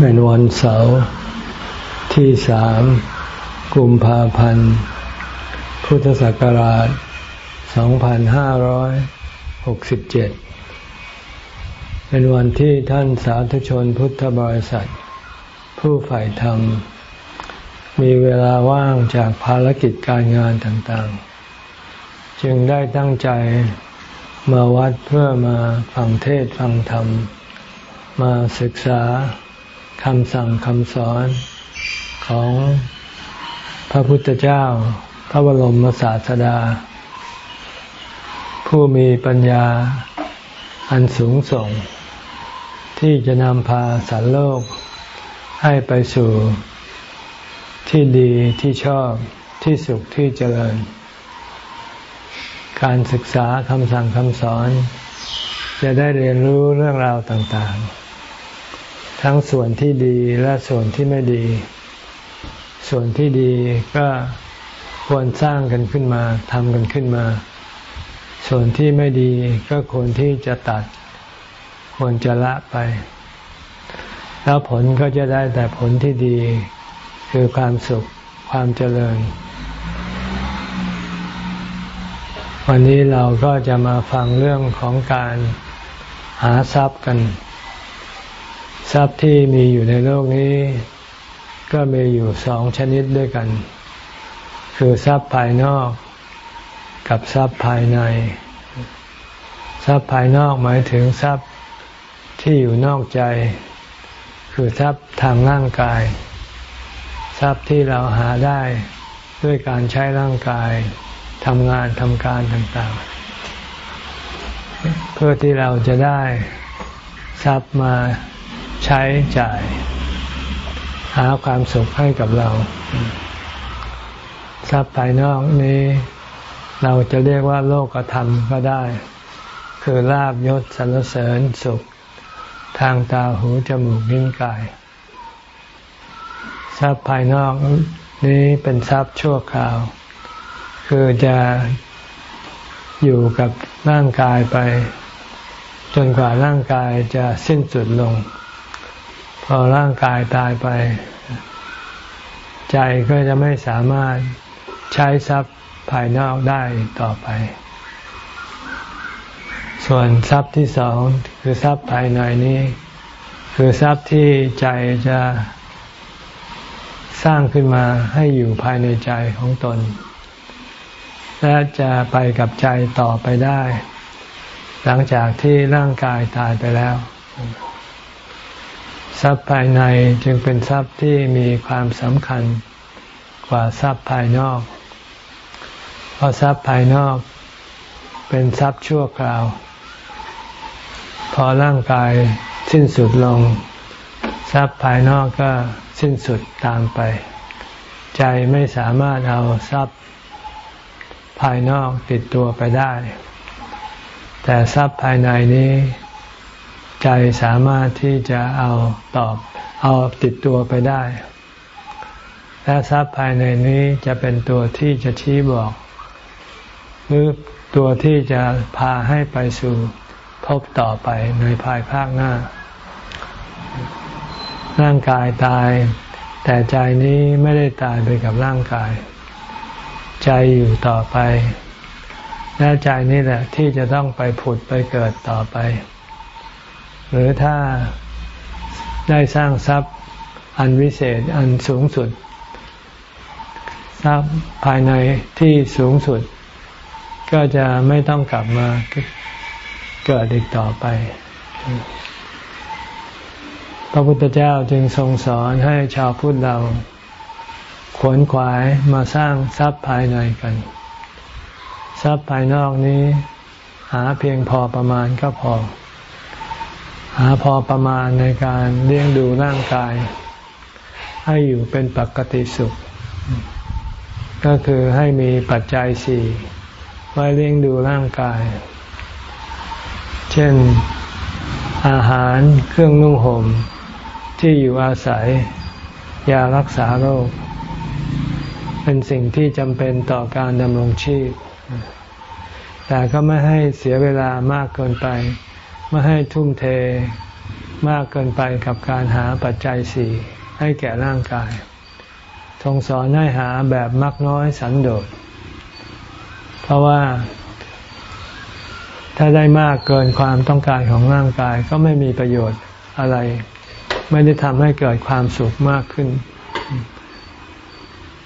เป็นวันเสาร์ที่สามกุมภาพันธ์ พุทธศักราช 2567 เป็นวันที่ท่านสาธุชนพุทธบริษัท ผู้ฝ่ายธรรม มีเวลาว่างจากภารกิจการงานต่างๆ จึงได้ตั้งใจมาวัดเพื่อมาฟังเทศฟังธรรม มาศึกษา คำสั่งคำสอนของพระพุทธเจ้า พระบรมศาสดา ผู้มีปัญญาอันสูงส่ง ที่จะนำพาสัตว์โลกให้ไปสู่ที่ดีที่ชอบที่สุขที่เจริญ การศึกษาคำสั่งคำสอน จะได้เรียนรู้เรื่องราวต่างๆ ทั้งส่วนที่ดีและส่วนที่ไม่ดี ส่วนที่ดีก็ควรสร้างกันขึ้นมาทำกันขึ้นมา ส่วนที่ไม่ดีก็ควรที่จะตัด ควรจะละไป แล้วผลก็จะได้แต่ผลที่ดี คือความสุขความเจริญ วันนี้เราก็จะมาฟังเรื่องของการหาทรัพย์กัน ทรัพย์ที่มีอยู่ในโลกนี้ ก็มีอยู่สองชนิดด้วยกัน คือทรัพย์ภายนอก กับทรัพย์ภายใน ทรัพย์ภายนอกหมายถึงทรัพย์ที่อยู่นอกใจ คือทรัพย์ทางร่างกาย ทรัพย์ที่เราหาได้ด้วยการใช้ร่างกายทำงานทำการต่างๆ เพื่อที่เราจะได้ทรัพย์มา ใช้จ่าย หาความสุขให้กับเรา ทรัพย์ภายนอกนี้ เราจะเรียกว่าโลกธรรมก็ได้ คือลาบยศสรรเสริญสุข ทางตาหูจมูกนิ้วกาย ทรัพย์ภายนอกนี้เป็นทรัพย์ชั่วคราว คือจะอยู่กับร่างกายไป จนกว่าร่างกายจะสิ้นสุดลง พอร่างกายตายไป ใจก็จะไม่สามารถใช้ทรัพย์ภายนอกได้ต่อไป ส่วนทรัพย์ที่สองคือทรัพย์ภายในนี้ คือทรัพย์ที่ใจจะสร้างขึ้นมาให้อยู่ภายในใจของตน และจะไปกับใจต่อไปได้ หลังจากที่ร่างกายตายไปแล้ว ทรัพย์ภายในจึงเป็นทรัพย์ที่มีความสำคัญกว่าทรัพย์ภายนอก เพราะทรัพย์ภายนอก เป็นทรัพย์ชั่วคราว พอร่างกายสิ้นสุดลง ทรัพย์ภายนอกก็สิ้นสุดตามไป ใจไม่สามารถเอาทรัพย์ภายนอกติดตัวไปได้ แต่ทรัพย์ภายในนี้ ใจสามารถที่จะเอาตอบเอาติดตัวไปได้ และทรัพย์ภายในนี้จะเป็นตัวที่จะชี้บอก หรือตัวที่จะพาให้ไปสู่พบต่อไปในภายภาคหน้า ร่างกายตาย แต่ใจนี้ไม่ได้ตายไปกับร่างกาย ใจอยู่ต่อไปและใจนี่แหละที่จะต้องไปผุดไปเกิดต่อไป หรือถ้าได้สร้างทรัพย์อันวิเศษอันสูงสุด ทรัพย์ภายในที่สูงสุด ก็จะไม่ต้องกลับมาเกิดอีกต่อไป พระพุทธเจ้าจึงทรงสอนให้ชาวพุทธเรา ขวนขวายมาสร้างทรัพย์ภายในกัน ทรัพย์ภายนอกนี้ หาเพียงพอประมาณก็พอ หาพอประมาณในการเลี้ยงดูร่างกาย ให้อยู่เป็นปกติสุข ก็คือให้มีปัจจัยสี่ไว้เลี้ยงดูร่างกาย เช่นอาหารเครื่องนุ่งห่มที่อยู่อาศัย ยารักษาโรค เป็นสิ่งที่จำเป็นต่อการดำรงชีพ แต่ก็ไม่ให้เสียเวลามากเกินไป ไม่ให้ทุ่มเทมากเกินไปกับการหาปัจจัยสี่ให้แก่ร่างกาย ทรงสอนให้หาแบบมักน้อยสันโดษ เพราะว่า ถ้าได้มากเกินความต้องการของร่างกายก็ไม่มีประโยชน์อะไร ไม่ได้ทำให้เกิดความสุขมากขึ้น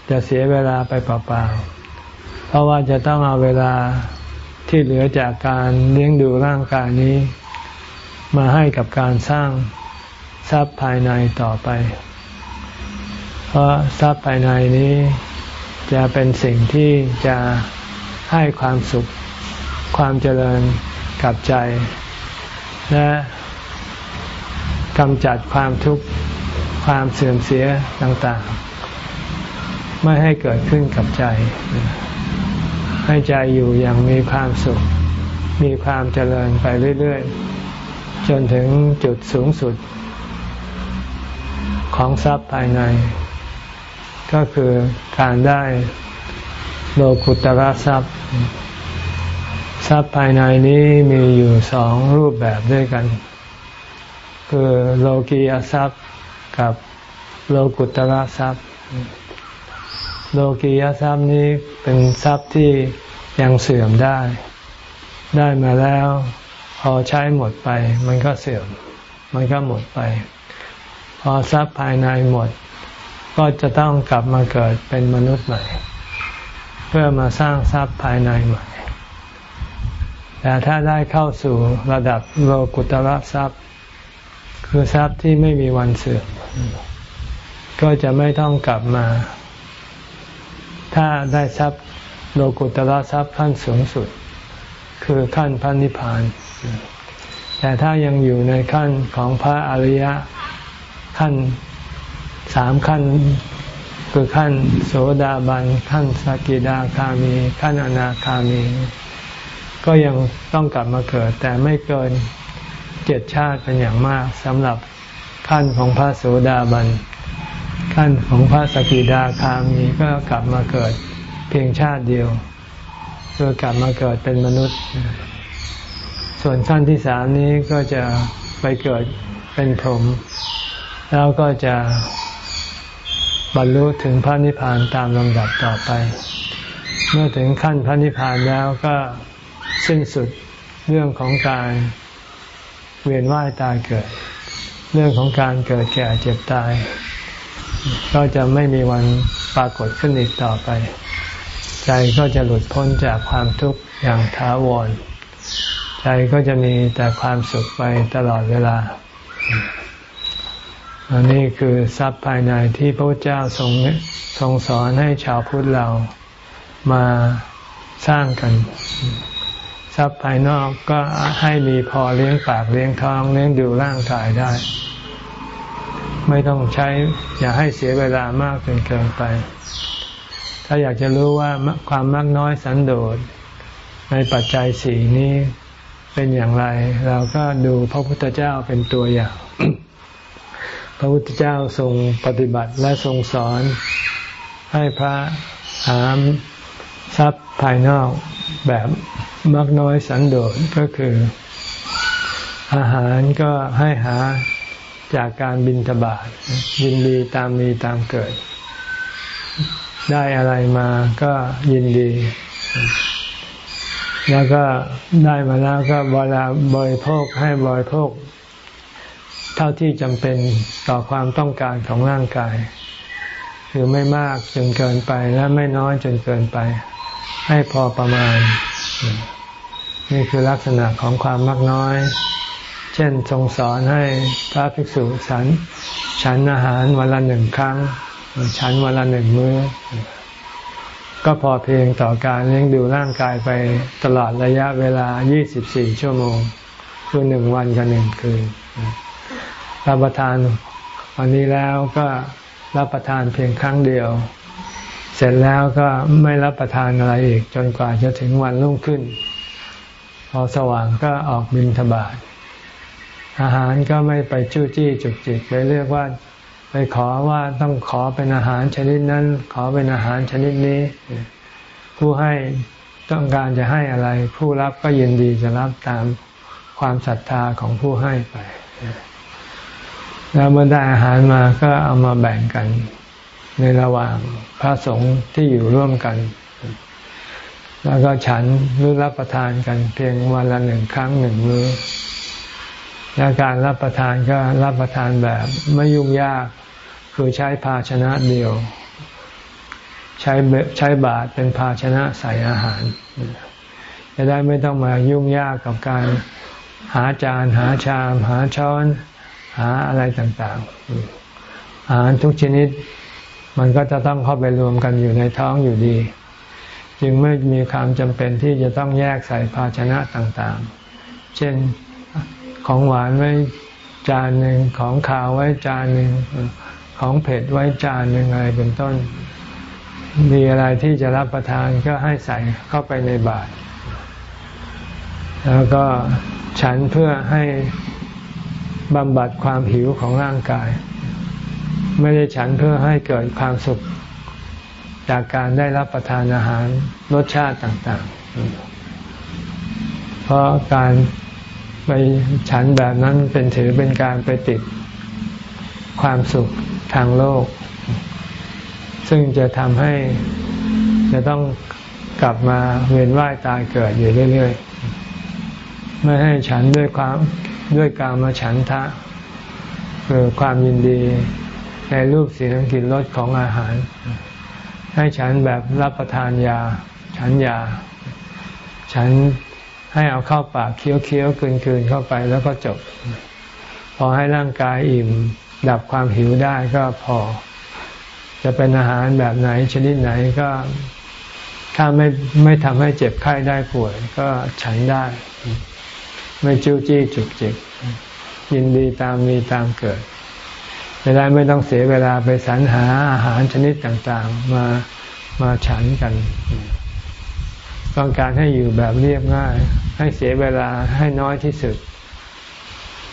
จะเสียเวลาไปเปล่าๆ เพราะว่าจะต้องเอาเวลาที่เหลือจากการเลี้ยงดูร่างกายนี้ มาให้กับการสร้างทรัพย์ภายในต่อไป เพราะทรัพย์ภายในนี้จะเป็นสิ่งที่จะให้ความสุขความเจริญกับใจ และกำจัดความทุกข์ความเสื่อมเสียต่างๆ ไม่ให้เกิดขึ้นกับใจ ให้ใจอยู่อย่างมีความสุข มีความเจริญไปเรื่อย ๆ จนถึงจุดสูงสุดของทรัพย์ภายใน ก็คือการได้โลกุตระทรัพย์ ทรัพย์ภายในนี้มีอยู่สองรูปแบบด้วยกัน คือโลกียทรัพย์กับโลกุตระทรัพย์ โลกียทรัพย์นี้เป็นทรัพย์ที่ยังเสื่อมได้ ได้มาแล้ว พอใช้หมดไป มันก็เสื่อม มันก็หมดไป พอทรัพย์ภายในหมด ก็จะต้องกลับมาเกิดเป็นมนุษย์ใหม่ เพื่อมาสร้างทรัพย์ภายในใหม่ แต่ถ้าได้เข้าสู่ระดับโลกุตระทรัพย์ คือทรัพย์ที่ไม่มีวันเสื่อม ก็จะไม่ต้องกลับมา ถ้าได้ทรัพย์โลกุตระทรัพย์ขั้นสูงสุด คือขั้นพระนิพพาน แต่ถ้ายังอยู่ในขั้นของพระอริยะขั้นสามขั้นคือขั้นโสดาบันขั้นสกิดาคามี ขั้นอนาคามี ก็ยังต้องกลับมาเกิด แต่ไม่เกินเจ็ดชาติเป็นอย่างมากสำหรับขั้นของพระโสดาบัน ขั้นของพระสกิดาคามีก็กลับมาเกิดเพียงชาติเดียวเพื่อกลับมาเกิดเป็นมนุษย์ ส่วนขั้นที่สามนี้ก็จะไปเกิดเป็นพรหมแล้วก็จะบรรลุถึงพระนิพพานตามลำดับต่อไป เมื่อถึงขั้นพระนิพพานแล้วก็สิ้นสุดเรื่องของการเวียนว่ายตายเกิด เรื่องของการเกิดแก่เจ็บตาย ก็จะไม่มีวันปรากฏขึ้นอีกต่อไป ใจก็จะหลุดพ้นจากความทุกข์อย่างท้าวร ใจก็จะมีแต่ความสุขไปตลอดเวลาอันนี้คือทรัพย์ภายในที่พระเจ้าทรงทรงสอนให้ชาวพุทธเรามาสร้างกัน ทรัพย์ภายนอกก็ให้มีพอเลี้ยงปากเลี้ยงท้องเลี้ยงดูร่างกายได้ ไม่ต้องใช้ อย่าให้เสียเวลามากจนเกินไป ถ้าอยากจะรู้ว่าความมากน้อยสันโดษในปัจจัยสี่นี้ เป็นอย่างไร เราก็ดูพระพุทธเจ้าเป็นตัวอย่าง พระพุทธเจ้าทรงปฏิบัติและทรงสอนให้พระหามทรัพย์ภายนอกแบบมักน้อยสันโดษก็คือ อาหารก็ให้หาจากการบินทบาทยินดีตามมีตามเกิด ได้อะไรมาก็ยินดี แล้วก็ได้มาแล้วก็เวลาบริโภคให้บริโภค เท่าที่จำเป็นต่อความต้องการของร่างกาย คือไม่มากจนเกินไปและไม่น้อยจนเกินไป ให้พอประมาณ นี่คือลักษณะของความมักน้อย เช่นทรงสอนให้พระภิกษุฉัน ฉันอาหารวันละหนึ่งครั้ง ฉันวันละหนึ่งมื้อ ก็พอเพียงต่อการเลี้ยงดูร่างกายไปตลอดระยะเวลา 24 ชั่วโมงคือหนึ่งวันกับหนึ่งคืนรับประทานวันนี้แล้วก็รับประทานเพียงครั้งเดียว เสร็จแล้วก็ไม่รับประทานอะไรอีกจนกว่าจะถึงวันรุ่งขึ้น พอสว่างก็ออกบินทบาทอาหารก็ไม่ไปจู้จี้จุกจิกไปเรียกว่า ไปขอว่าต้องขอเป็นอาหารชนิดนั้น ขอเป็นอาหารชนิดนี้ ผู้ให้ต้องการจะให้อะไร ผู้รับก็ยินดีจะรับตามความศรัทธาของผู้ให้ไป แล้วเมื่อได้อาหารมาก็เอามาแบ่งกัน ในระหว่างพระสงฆ์ที่อยู่ร่วมกัน แล้วก็ฉันหรือรับประทานกันเพียงวันละหนึ่งครั้งหนึ่งมื้อ และการรับประทานก็รับประทานแบบไม่ยุ่งยาก คือใช้ภาชนะเดียว ใช้ใช้บาตรเป็นภาชนะใส่อาหาร จะได้ไม่ต้องมายุ่งยากกับการหาจานหาชาม หาช้อน หาอะไรต่างๆ อาหารทุกชนิดมันก็จะต้องเข้าไปรวมกันอยู่ในท้องอยู่ดี จึงไม่มีความจำเป็นที่จะต้องแยกใส่ภาชนะต่างๆ เช่น ของหวานไว้จานหนึ่งของขาวไว้จานหนึ่งของเผ็ดไว้จานหนึ่งอะไรเป็นต้น มีอะไรที่จะรับประทานก็ให้ใส่เข้าไปในบาตรแล้วก็ฉันเพื่อให้บำบัดความหิวของร่างกาย ไม่ได้ฉันเพื่อให้เกิดความสุขจากการได้รับประทานอาหารรสชาติต่างๆ เพราะการ ไปฉันแบบนั้นเป็นถือเป็นการไปติดความสุขทางโลก ซึ่งจะทำให้จะต้องกลับมาเวียนว่ายตายเกิดอยู่เรื่อยๆ ไม่ให้ฉันด้วยความด้วยการมาฉันทะคือความยินดีในรูปเสียงกลิ่นรสของอาหาร ให้ฉันแบบรับประทานยา ฉันยา ฉัน ให้เอาเข้าปากเคี้ยวเคี้ยวคืนคืนเข้าไปแล้วก็จบ พอให้ร่างกายอิ่ม ดับความหิวได้ก็พอ จะเป็นอาหารแบบไหนชนิดไหนก็ถ้าไม่ไม่ทำให้เจ็บไข้ได้ป่วย ก็ฉันได้ ไม่จิ้วจี้จุกจิกยินดีตามมีตามเกิดจะได้ไม่ต้องเสียเวลาไปสรรหาอาหารชนิดต่างๆ มามาฉันกัน ต้องการให้อยู่แบบเรียบง่าย ให้เสียเวลาให้น้อยที่สุด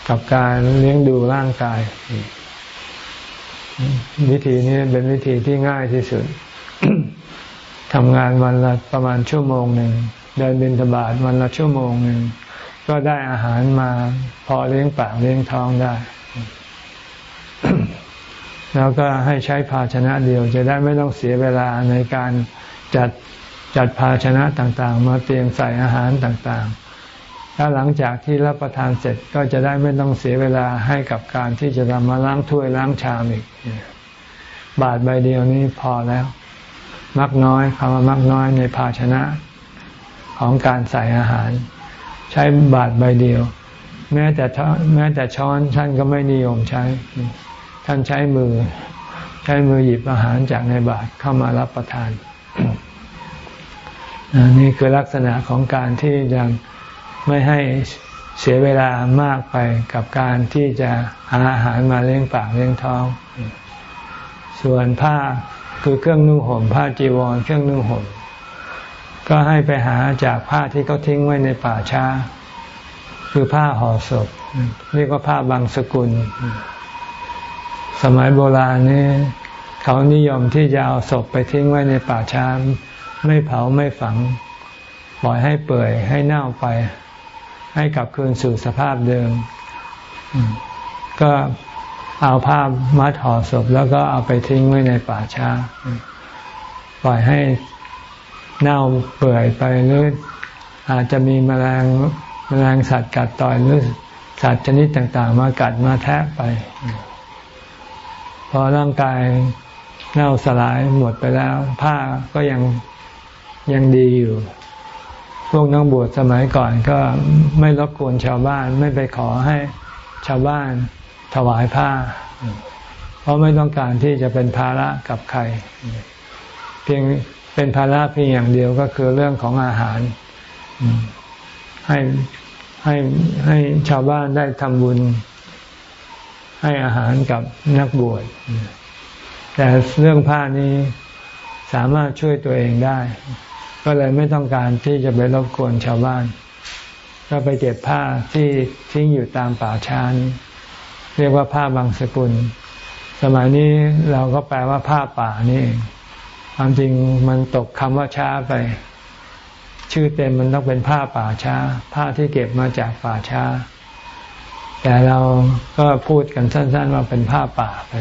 กับการเลี้ยงดูร่างกาย วิธีนี้เป็นวิธีที่ง่ายที่สุดทำงานวันละประมาณชั่วโมงหนึ่งเดินบินทบาทวันละชั่วโมงหนึ่งก็ได้อาหารมาพอเลี้ยงปากเลี้ยงท้องได้ แล้วก็ให้ใช้ภาชนะเดียว จะได้ไม่ต้องเสียเวลาในการจัด จัดภาชนะต่างๆ มาเตรียมใส่อาหารต่างๆ ถ้าหลังจากที่รับประทานเสร็จก็จะได้ไม่ต้องเสียเวลาให้กับการที่จะทำมาล้างถ้วยล้างชามอีก บาทใบเดียวนี้พอแล้ว มักน้อยคำว่ามักน้อยในภาชนะของการใส่อาหาร ใช้บาทใบเดียว แม้แต่แม้แต่ช้อนท่านก็ไม่นิยมใช้ ท่านใช้มือ ใช้มือหยิบอาหารจากในบาทเข้ามารับประทาน นี่คือลักษณะของการที่ยังไม่ให้เสียเวลามากไปกับการที่จะหาอาหารมาเลี้ยงปากเลี้ยงท้อง ส่วนผ้าคือเครื่องนุ่งห่มผ้าจีวรเครื่องนุ่งห่มก็ให้ไปหาจากผ้าที่เขาทิ้งไว้ในป่าช้า คือผ้าห่อศพเรียกว่าผ้าบางสกุล สมัยโบราณนี้เขานิยมที่จะเอาศพไปทิ้งไว้ในป่าช้า ไม่เผาไม่ฝัง ปล่อยให้เปื่อยให้เน่าไป ให้กลับคืนสู่สภาพเดิม ก็เอาผ้ามัดห่อศพแล้วก็เอาไปทิ้งไว้ในป่าช้า ปล่อยให้เน่าเปื่อยไปหรืออาจจะมีแมลงแมลงสัตว์กัดต่อยหรือสัตว์ชนิดต่าง ๆ มากัดมาแทะไป พอร่างกายเน่าสลายหมดไปแล้ว ผ้าก็ยัง ยังดีอยู่ พวกนักบวชสมัยก่อนก็ไม่รบกวนชาวบ้านไม่ไปขอให้ชาวบ้านถวายผ้า เพราะไม่ต้องการที่จะเป็นภาระกับใคร เพียงเป็นภาระเพียงอย่างเดียวก็คือเรื่องของอาหาร ให้ให้ให้ชาวบ้านได้ทำบุญ ให้อาหารกับนักบวชแต่เรื่องผ้านี้สามารถช่วยตัวเองได้ ก็เลยไม่ต้องการที่จะไปรบกวนชาวบ้าน ก็ไปเก็บผ้าที่ทิ้งอยู่ตามป่าช้านี้เรียกว่าผ้าบางสกุล สมัยนี้เราก็แปลว่าผ้าป่านี่ความจริงมันตกคำว่าช้าไป ชื่อเต็มมันต้องเป็นผ้าป่าช้า ผ้าที่เก็บมาจากป่าช้า แต่เราก็พูดกันสั้น ๆ ว่าเป็นผ้าป่าไป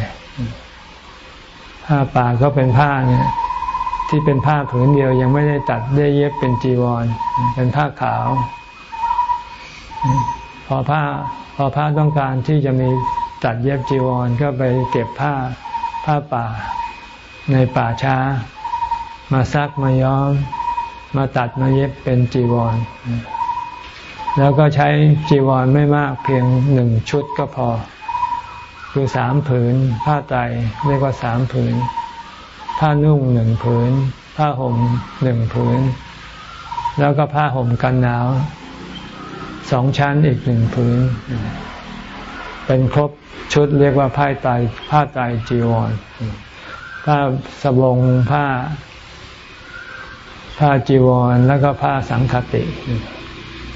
ผ้าป่าก็เป็นผ้าเนี่ย ที่เป็นผ้าผืนเดียวยังไม่ได้ตัดได้เย็บเป็นจีวร เป็นผ้าขาว พอผ้าพอผ้าต้องการที่จะมีตัดเย็บจีวรก็ไปเก็บผ้าผ้าป่า ในป่าช้า มาซักมาย้อม มาตัดมาเย็บเป็นจีวร แล้วก็ใช้จีวรไม่มากเพียงหนึ่งชุดก็พอ คือสามผืนผ้าไตเรียกว่าสามผืน ผ้านุ่งหนึ่งผืน ผ้าห่มหนึ่งผืน แล้วก็ผ้าห่มกันหนาวสองชั้นอีกหนึ่งผืน เป็นครบชุดเรียกว่าผ้าไตผ้าไตจีวร ผ้าสบงผ้า ผ้าจีวรแล้วก็ผ้าสังคติ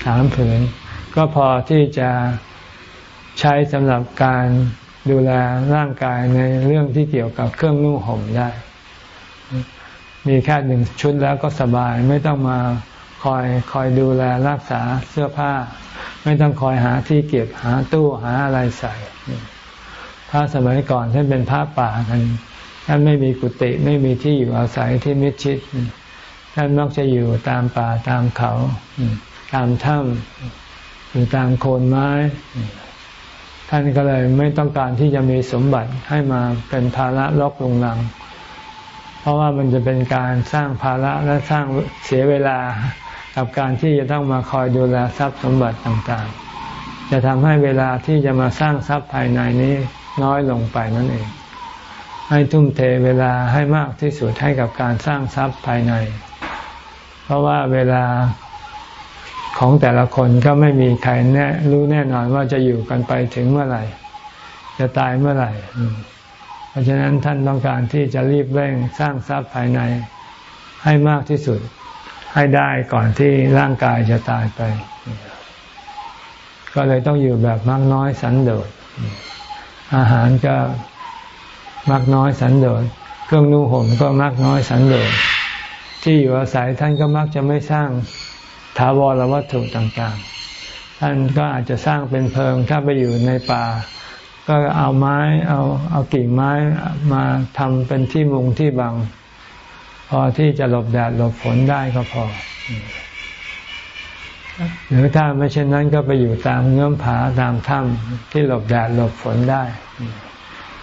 สามผืน ก็พอที่จะใช้สำหรับการดูแลร่างกายในเรื่องที่เกี่ยวกับเครื่องนุ่งห่มได้ มีแค่หนึ่งชุดแล้วก็สบายไม่ต้องมาคอยคอยดูแลรักษาเสื้อผ้า ไม่ต้องคอยหาที่เก็บหาตู้หาอะไรใส่ถ้าสมัยก่อนท่านเป็นพระป่ากันท่านไม่มีกุฏิไม่มีที่อยู่อาศัยที่มิดชิดท่านมักจะอยู่ตามป่าตามเขา ตามถ้ำอยู่ตามโคนไม้ ท่านก็เลยไม่ต้องการที่จะมีสมบัติให้มาเป็นภาระลอกลงลัง เพราะว่ามันจะเป็นการสร้างภาระและสร้างเสียเวลากับการที่จะต้องมาคอยดูแลทรัพย์สมบัติต่างๆ จะทำให้เวลาที่จะมาสร้างทรัพย์ภายในนี้น้อยลงไปนั่นเอง ให้ทุ่มเทเวลาให้มากที่สุดให้กับการสร้างทรัพย์ภายใน เพราะว่าเวลาของแต่ละคนก็ไม่มีใครแน่รู้แน่นอนว่าจะอยู่กันไปถึงเมื่อไหร่ จะตายเมื่อไหร่ ราะฉะนั้นท่านต้องการที่จะรีบเร่งสร้างทรัพย์ภายในให้มากที่สุดให้ได้ก่อนที่ร่างกายจะตายไป ก็เลยต้องอยู่แบบมากน้อยสันโดษ อาหารก็มักน้อยสันโดษ เครื่องนุ่งห่มก็มักน้อยสันโดษ ที่อยู่อาศัยท่านก็มักจะไม่สร้างถาวรวัตถุต่างๆ ท่านก็อาจจะสร้างเป็นเพิง ถ้าไปอยู่ในป่า ก็เอาไม้ เอาเอากิ่งไม้มาทำเป็นที่มุงที่บัง พอที่จะหลบแดดหลบฝนได้ก็พอ หรือถ้าไม่เช่นนั้นก็ไปอยู่ตามเงื่อมผาตามถ้ำที่หลบแดดหลบฝนได้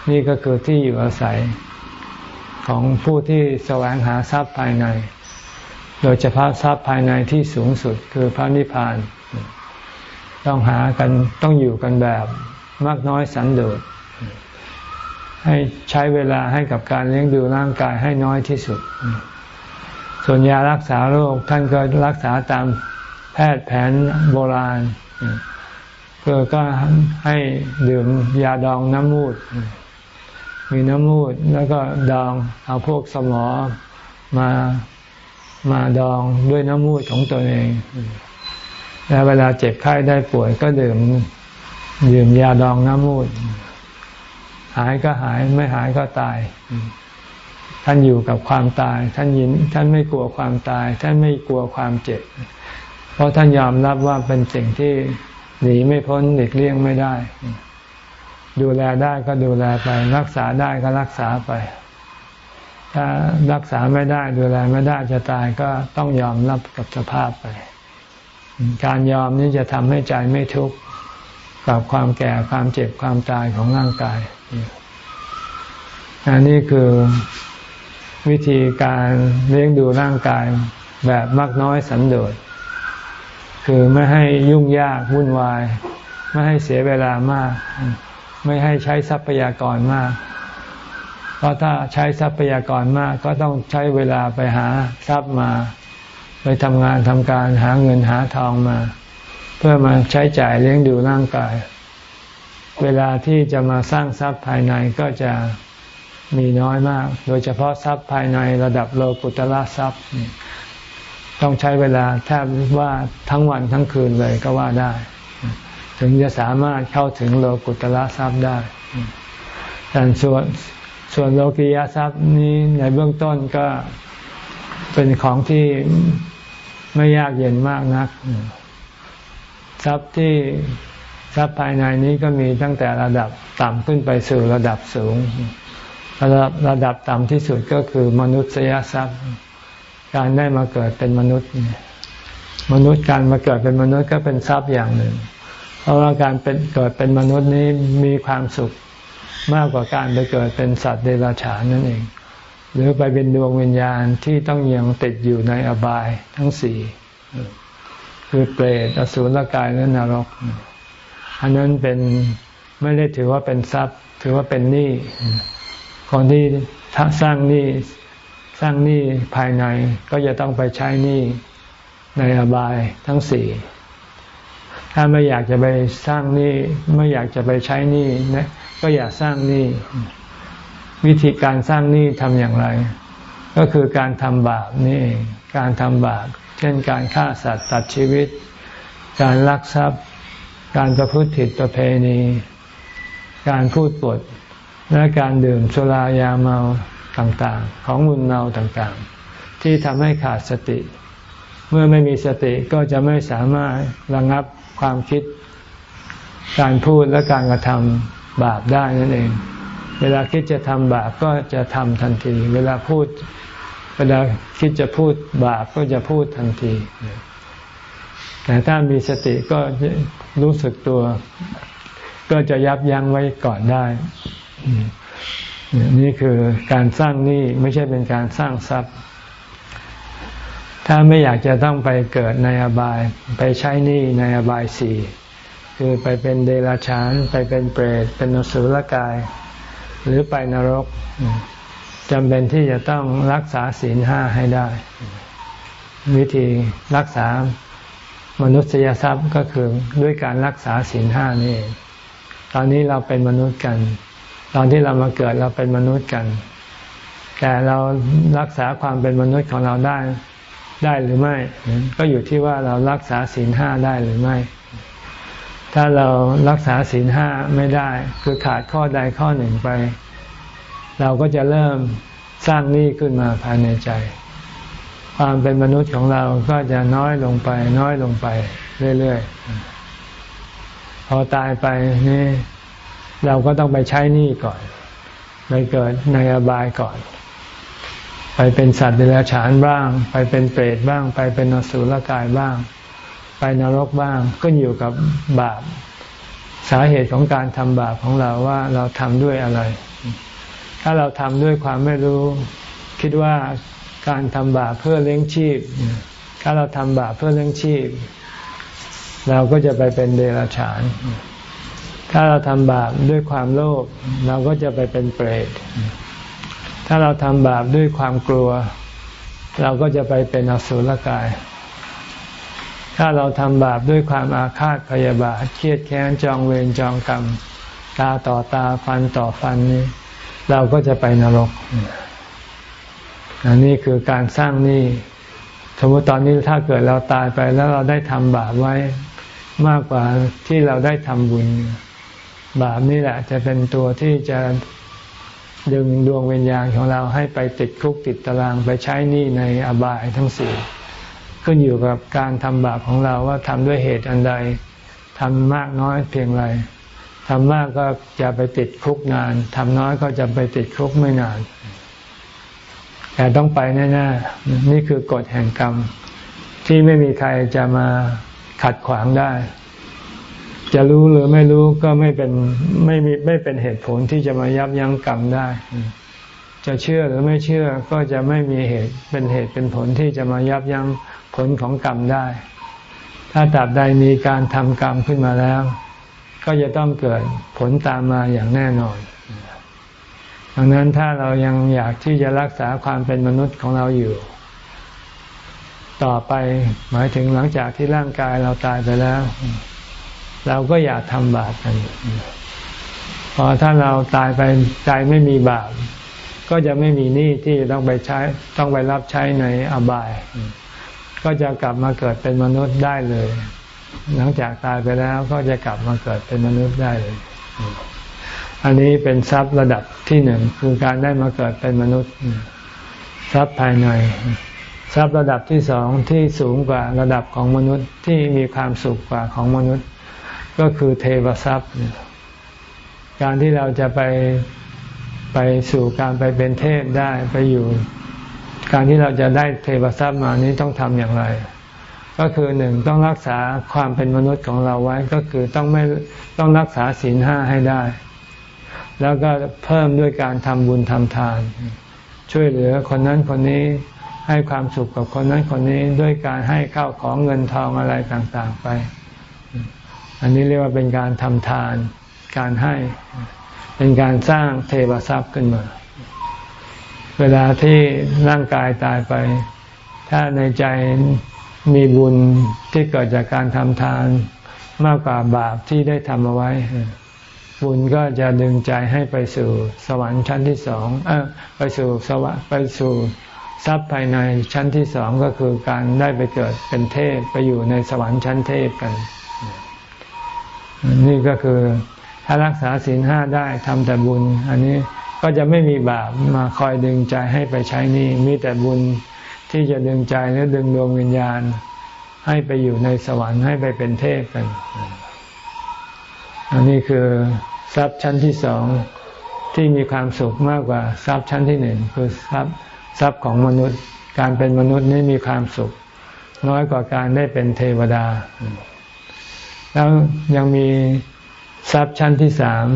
นี่ก็คือที่อยู่อาศัยของผู้ที่แสวงหาทรัพย์ภายใน โดยเฉพาะทรัพย์ภายในที่สูงสุดคือพระนิพพาน ต้องหากันต้องอยู่กันแบบ มากน้อยสันโดษให้ใช้เวลาให้กับการเลี้ยงดูร่างกายให้น้อยที่สุด ส่วนยารักษาโรคท่านก็รักษาตามแพทย์แผนโบราณก็ก็ให้ดื่มยาดองน้ำมูด มีน้ำมูดแล้วก็ดองเอาพวกสมอมามาดองด้วยน้ำมูดของตัวเอง แล้วเวลาเจ็บไข้ได้ป่วยก็ดื่ม ดื่มยาดองน้ำมูด หายก็หายไม่หายก็ตาย ท่านอยู่กับความตาย ท่านยิน ท่านไม่กลัวความตาย ท่านไม่กลัวความเจ็บ เพราะท่านยอมรับว่าเป็นสิ่งที่หนีไม่พ้นหลีกเลี่ยงไม่ได้ ดูแลได้ก็ดูแลไป รักษาได้ก็รักษาไป ถ้ารักษาไม่ได้ ดูแลไม่ได้จะตายก็ต้องยอมรับกับสภาพไป การยอมนี้จะทำให้ใจไม่ทุกข์ กับความแก่ความเจ็บความตายของร่างกายอันนี้คือวิธีการเลี้ยงดูร่างกายแบบมากน้อยสันโดษ คือไม่ให้ยุ่งยากวุ่นวาย ไม่ให้เสียเวลามาก ไม่ให้ใช้ทรัพยากรมาก เพราะถ้าใช้ทรัพยากรมาก ก็ต้องใช้เวลาไปหาทรัพย์มา ไปทำงานทำการหาเงินหาทองมา เพื่อมาใช้จ่ายเลี้ยงดูร่างกาย เวลาที่จะมาสร้างทรัพย์ภายในก็จะมีน้อยมาก โดยเฉพาะทรัพย์ภายในระดับโลกุตละทรัพย์ ต้องใช้เวลาแทบว่าทั้งวันทั้งคืนเลยก็ว่าได้ ถึงจะสามารถเข้าถึงโลกุตละทรัพย์ได้แต่ส่วนส่วนโลกียทรัพย์นี้ในเบื้องต้นก็เป็นของที่ไม่ยากเย็นมากนัก ทรัพย์ที่ทรัพย์ภายในนี้ก็มีตั้งแต่ระดับต่ำขึ้นไปสู่ระดับสูง ระดับระดับต่ำที่สุดก็คือมนุษยทรัพย์ การได้มาเกิดเป็นมนุษย์ มนุษย์การมาเกิดเป็นมนุษย์ก็เป็นทรัพย์อย่างหนึ่ง เพราะว่าการเป็นเกิดเป็นมนุษย์นี้มีความสุขมากกว่าการไปเกิดเป็นสัตว์เดรัจฉานนั่นเอง หรือไปเป็นดวงวิญญาณที่ต้องยังติดอยู่ในอบายทั้งสี่ คือเปรตอสุรกายและนรก อันนั้นเป็นไม่ได้ถือว่าเป็นทรัพย์ ถือว่าเป็นหนี้คนที่สร้างหนี้สร้างหนี้ภายในก็จะต้องไปใช้หนี้ในอบายทั้งสี่ถ้าไม่อยากจะไปสร้างหนี้ไม่อยากจะไปใช้หนี้นะก็อย่าสร้างหนี้วิธีการสร้างหนี้ทำอย่างไร ก็คือการทำบาปนี่การทำบาป เช่นการฆ่าสัตว์ตัดชีวิต การลักทรัพย์ การประพฤติผิดประเพณี การพูดปด และการดื่มสุรายาเมาต่างๆ ของมุนเมาต่างๆ ที่ทำให้ขาดสติ เมื่อไม่มีสติก็จะไม่สามารถระงับความคิด การพูดและการกระทำบาปได้นั่นเอง เวลาคิดจะทำบาปก็จะทำทันที เวลาพูด เวลาคิดจะพูดบาปก็จะพูดทันที แต่ถ้ามีสติก็รู้สึกตัว ก็จะยับยั้งไว้ก่อนได้ นี่คือการสร้างหนี้ไม่ใช่เป็นการสร้างทรัพย์ ถ้าไม่อยากจะต้องไปเกิดในอบาย ไปใช้หนี้ในอบายสี่คือไปเป็นเดรัจฉาน ไปเป็นเปรต เป็นนสุลกาย หรือไปนรก จำเป็นที่จะต้องรักษาศีลห้าให้ได้ วิธีรักษามนุษยทรัพย์ก็คือด้วยการรักษาศีลห้านี่ตอนนี้เราเป็นมนุษย์กัน ตอนที่เรามาเกิดเราเป็นมนุษย์กัน แต่เรารักษาความเป็นมนุษย์ของเราได้ได้หรือไม่ ก็อยู่ที่ว่าเรารักษาศีลห้าได้หรือไม่ ถ้าเรารักษาศีลห้าไม่ได้ คือขาดข้อใดข้อหนึ่งไป เราก็จะเริ่มสร้างหนี้ขึ้นมาภายในใจ ความเป็นมนุษย์ของเราก็จะน้อยลงไป น้อยลงไปเรื่อยๆ พอตายไปนี่เราก็ต้องไปใช้หนี้ก่อน ไปเกิดในอบายก่อน ไปเป็นสัตว์เดรัจฉานบ้าง ไปเป็นเปรตบ้าง ไปเป็นนสุลกายบ้าง ไปนรกบ้างก็อยู่กับบาป สาเหตุของการทำบาปของเราว่าเราทำด้วยอะไร ถ้าเราทำด้วยความไม่รู้ คิดว่าการทำบาปเพื่อเลี้ยงชีพ ถ้าเราทำบาปเพื่อเลี้ยงชีพ เราก็จะไปเป็นเดรัจฉาน ถ้าเราทำบาปด้วยความโลภเราก็จะไปเป็นเปรต ถ้าเราทำบาปด้วยความกลัว เราก็จะไปเป็นอสุรกาย ถ้าเราทำบาปด้วยความอาฆาตพยาบาทเครียดแค้นจองเวรจองกรรมตาต่อตาฟันต่อฟันนี้ เราก็จะไปนรก อันนี้คือการสร้างหนี้สมมติตอนนี้ถ้าเกิดเราตายไปแล้วเราได้ทำบาปไว้มากกว่าที่เราได้ทำบุญ บาปนี่แหละ จะเป็นตัวที่จะดึงดวงวิญญาณของเราให้ไปติดคุกติดตารางไปใช้หนี้ในอบายทั้งสี่ขึ้นอยู่กับการทำบาปของเราว่าทำด้วยเหตุอันใดทำมากน้อยเพียงไร ทำมากก็จะไปติดคุกนานทำน้อยก็จะไปติดคุกไม่นาน แต่ต้องไปแน่ๆนี่คือกฎแห่งกรรม ที่ไม่มีใครจะมาขัดขวางได้ จะรู้หรือไม่รู้ก็ไม่เป็นไม่มีไม่เป็นเหตุผลที่จะมายับยั้งกรรมได้ จะเชื่อหรือไม่เชื่อก็จะไม่มีเหตุเป็นเหตุเป็นผลที่จะมายับยั้งผลของกรรมได้ ถ้าตราบใดมีการทำกรรมขึ้นมาแล้ว ก็จะต้องเกิดผลตามมาอย่างแน่นอน ดังนั้นถ้าเรายังอยากที่จะรักษาความเป็นมนุษย์ของเราอยู่ ต่อไปหมายถึงหลังจากที่ร่างกายเราตายไปแล้ว เราก็อย่าทำบาปกันพอถ้าเราตายไปใจไม่มีบาปก็จะไม่มีหนี้ที่ต้องไปใช้ต้องไปรับใช้ในอบาย ก็จะกลับมาเกิดเป็นมนุษย์ได้เลย หลังจากตายไปแล้วก็จะกลับมาเกิดเป็นมนุษย์ได้เลย อันนี้เป็นทรัพย์ระดับที่หนึ่งคือการได้มาเกิดเป็นมนุษย์ ทรัพย์ภายใน ทรัพย์ระดับที่สองที่สูงกว่าระดับของมนุษย์ที่มีความสุขกว่าของมนุษย์ ก็คือเทวทรัพย์ การที่เราจะไปไปสู่การไปเป็นเทพได้ไปอยู่ การที่เราจะได้เทวทรัพย์มานี้ต้องทำอย่างไร ก็คือหนึ่งต้องรักษาความเป็นมนุษย์ของเราไว้ก็คือต้องไม่ต้องรักษาศีลห้าให้ได้ แล้วก็เพิ่มด้วยการทำบุญทำทาน ช่วยเหลือคนนั้นคนนี้ให้ความสุขกับคนนั้นคนนี้ด้วยการให้ข้าวของเงินทองอะไรต่างๆไป อันนี้เรียกว่าเป็นการทำทาน การให้เป็นการสร้างเทวทรัพย์ขึ้นมา เวลาที่ร่างกายตายไป ถ้าในใจ มีบุญที่เกิดจากการทำทานมากกว่าบาปที่ได้ทำเอาไว้ บุญก็จะดึงใจให้ไปสู่สวรรค์ชั้นที่สองอไปสู่สวรรค์ไปสู่ทรัพย์ภายในชั้นที่สองก็คือการได้ไปเกิดเป็นเทพไปอยู่ในสวรรค์ชั้นเทพกัน นี่ก็คือถ้ารักษาศีลห้าได้ทำแต่บุญ อันนี้ก็จะไม่มีบาปมาคอยดึงใจให้ไปใช้นี่มีแต่บุญ ที่จะดึงใจและดึงดวงวิญญาณ ให้ไปอยู่ในสวรรค์ให้ไปเป็นเทพกัน อันนี้คือทรัพย์ชั้นที่สองที่มีความสุขมากกว่าทรัพย์ชั้นที่หนึ่งคือทรัพย์ทรัพย์ของมนุษย์ การเป็นมนุษย์นี่มีความสุข น้อยกว่าการได้เป็นเทวดา แล้วยังมีทรัพย์ชั้นที่สาม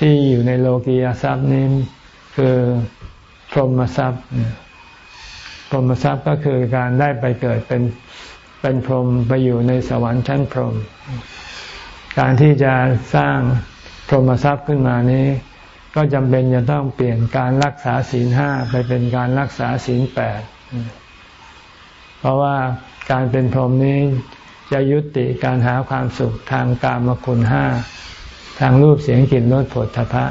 ที่อยู่ในโลกียทรัพย์นี้คือพรหมทรัพย์ รหมทรัพย์ก็คือการได้ไปเกิดเป็นเป็นพรหมไปอยู่ในสวรรค์ชั้นพรหมการที่จะสร้างพรหมทรัพย์ขึ้นมานี้ ก็จำเป็นจะต้องเปลี่ยนการรักษาศีลห้าไปเป็นการรักษาศีลแปดเพราะว่าการเป็นพรหมนี้จะยุติการหาความสุขทางกามคุณห้าทางรูปเสียงกลิ่นรสผลทพะ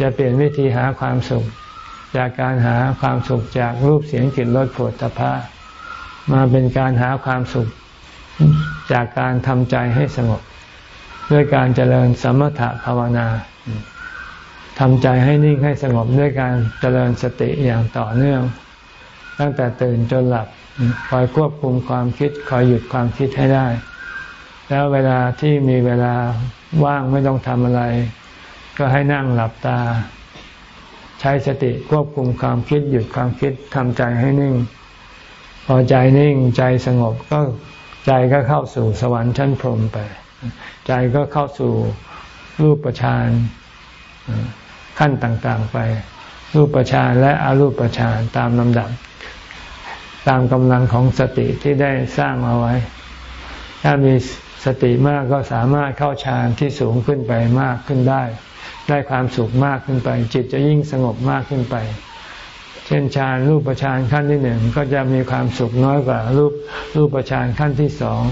จะเปลี่ยนวิธีหาความสุข จากการหาความสุขจากรูปเสียงกลิ่นรสผลทพะมาเป็นการหาความสุขจากการทำใจให้สงบ ด้วยการเจริญสมถะภาวนาทำใจให้นิ่งให้สงบด้วยการเจริญสติอย่างต่อเนื่อง ตั้งแต่ตื่นจนหลับคอยควบคุมความคิดคอยหยุดความคิดให้ได้ แล้วเวลาที่มีเวลาว่างไม่ต้องทำอะไร ก็ให้นั่งหลับตา ใช้สติควบคุมความคิดหยุดความคิดทำใจให้นิ่ง พอใจนิ่งใจสงบก็ใจก็เข้าสู่สวรรค์ชั้นพรหมไป ใจก็เข้าสู่รูปฌานขั้นต่างๆไป รูปฌานและอรูปฌานตามลำดับ ตามกำลังของสติที่ได้สร้างเอาไว้ ถ้ามีสติมากก็สามารถเข้าฌานที่สูงขึ้นไปมากขึ้นได้ ได้ความสุขมากขึ้นไป จิตจะยิ่งสงบมากขึ้นไป เช่นฌานรูปฌานขั้นที่หนึ่งก็จะมีความสุขน้อยกว่ารูปรูปฌานขั้นที่สอง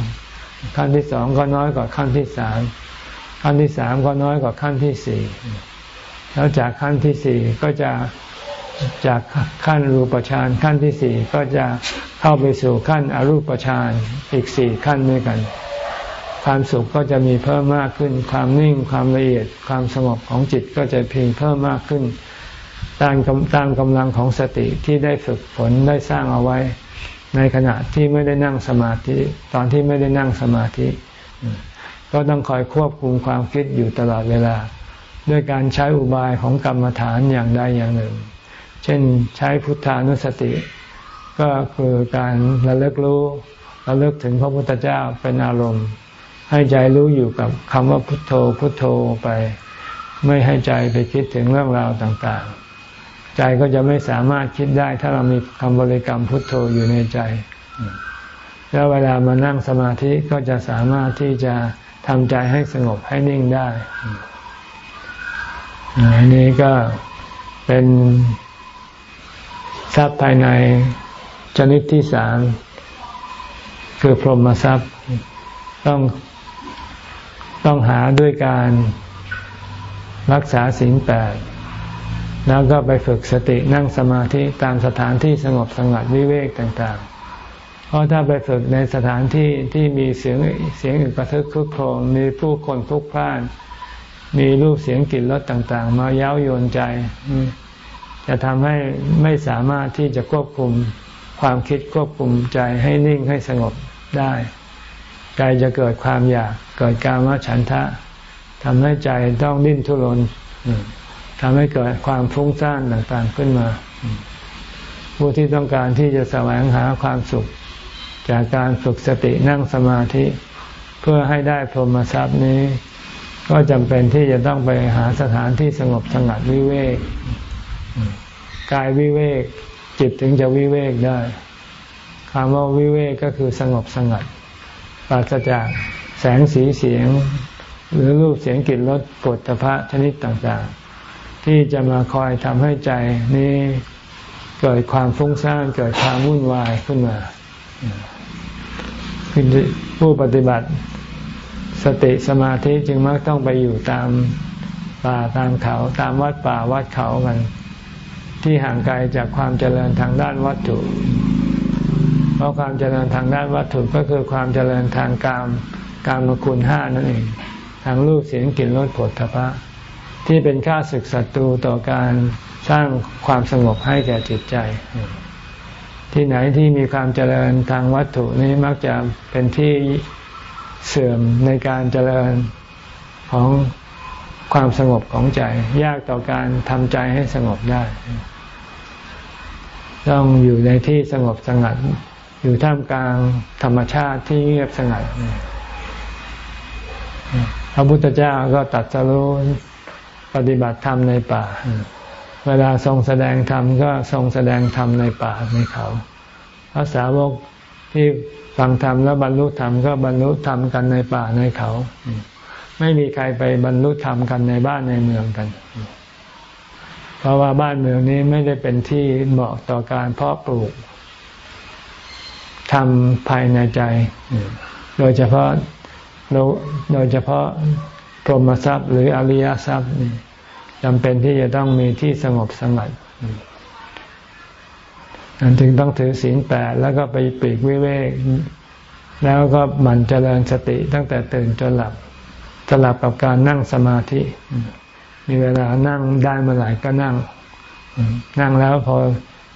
ขั้นที่สองก็น้อยกว่าขั้นที่สามขั้นที่สามก็น้อยกว่าขั้นที่สี่แล้วจากขั้นที่สี่ก็จะจากขั้นรูปฌานขั้นที่สี่ก็จะเข้าไปสู่ขั้นอรูปฌานอีกสี่ขั้นด้วยกัน ความสุขก็จะมีเพิ่มมากขึ้น ความนิ่งความละเอียดความสงบของจิตก็จะเพียงเพิ่มมากขึ้น ตามตามกำลังของสติที่ได้ฝึกฝนได้สร้างเอาไว้ ในขณะที่ไม่ได้นั่งสมาธิ ตอนที่ไม่ได้นั่งสมาธิ ก็ต้องคอยควบคุมความคิดอยู่ตลอดเวลา ด้วยการใช้อุบายของกรรมฐานอย่างใดอย่างหนึ่ง เช่นใช้พุทธานุสติ ก็คือการระลึกรู้ระลึกถึงพระพุทธเจ้าเป็นอารมณ์ ให้ใจรู้อยู่กับคำว่าพุทโธพุทโธไป ไม่ให้ใจไปคิดถึงเรื่องราวต่างๆ ใจก็จะไม่สามารถคิดได้ ถ้าเรามีคำบริกรรมพุทโธอยู่ในใจ แล้วเวลามานั่งสมาธิก็จะสามารถที่จะทำใจให้สงบให้นิ่งได้อันนี้ก็เป็นทรัพย์ภายในชนิดที่สามคือพรหมทรัพย์ ต้อง ต้องหาด้วยการรักษาศีลแปดแล้วก็ไปฝึกสตินั่งสมาธิตามสถานที่สงบสงัดวิเวกต่างๆ เพราะถ้าไปฝึกในสถานที่ที่มีเสียงเสียงอึกระทึกคึกโครมมีผู้คนพลุกพล่าน มีรูปเสียงกลิ่นรสต่างๆ มาเย้าโยนใจ จะทำให้ไม่สามารถที่จะควบคุมความคิดควบคุมใจให้นิ่งให้สงบได้ ใจจะเกิดความอยาก เกิดการว่าฉันทะทำให้ใจต้องดิ้นทุรนทำให้เกิดความฟุ้งซ่านต่างๆขึ้นมา ผู้ที่ต้องการที่จะแสวงหาความสุข จากการฝึกสตินั่งสมาธิ เพื่อให้ได้พรหมทรัพย์นี้ ก็จำเป็นที่จะต้องไปหาสถานที่สงบสงัดวิเวกกายวิเวกจิตถึงจะวิเวกได้คำว่าวิเวกก็คือสงบสงัด ปราศจากแสงสีเสียง หรือรูปเสียงกลิ่นรสกฏฐพะชนิดต่างๆ ที่จะมาคอยทำให้ใจนี้เกิดความฟุ้งซ่านเกิดความวุ่นวายขึ้นมาผู้ปฏิบัติสติสมาธิจึงมักต้องไปอยู่ตามป่าตามเขา ตามวัดป่าวัดเขากัน ที่ห่างไกลจากความเจริญทางด้านวัตถุ เพราะความเจริญทางด้านวัตถุก็คือความเจริญทางกามกามคุณห้านั่นเอง ทางรูปเสียงกลิ่นรสผลทพะ ที่เป็นค่าศึกศัตรูต่อการสร้างความสงบให้แก่จิตใจ ที่ไหนที่มีความเจริญทางวัตถุนี้มักจะเป็นที่เสื่อมในการเจริญของความสงบของใจ ยากต่อการทำใจให้สงบได้ ต้องอยู่ในที่สงบสงัด อยู่ท่ามกลางธรรมชาติที่เงียบสงัดพระพุทธเจ้าก็ตัดสรู้ปฏิบัติธรรมในป่า เวลาทรงแสดงธรรมก็ทรงแสดงธรรมในป่าในเขาพระสาวกที่ฟังธรรมแล้วบรรลุธรรมก็บรรลุธรรมกันในป่าในเขา ไม่มีใครไปบรรลุธรรมกันในบ้านในเมืองกัน เพราะว่าบ้านเมืองนี้ไม่ได้เป็นที่เหมาะต่อการเพาะปลูก ทำภายในใจ โดยเฉพาะโดยเฉพาะพรหมทรัพย์หรืออริยทรัพย์นี่จำเป็นที่จะต้องมีที่สงบสงัดนันถึงต้องถือศีลแปดแล้วก็ไปปีกวิเวก แล้วก็หมั่นเจริญสติตั้งแต่ตื่นจนหลับสลับกับการนั่งสมาธิ มีเวลานั่งได้เมื่อไหร่ก็นั่ง นั่งแล้วพอ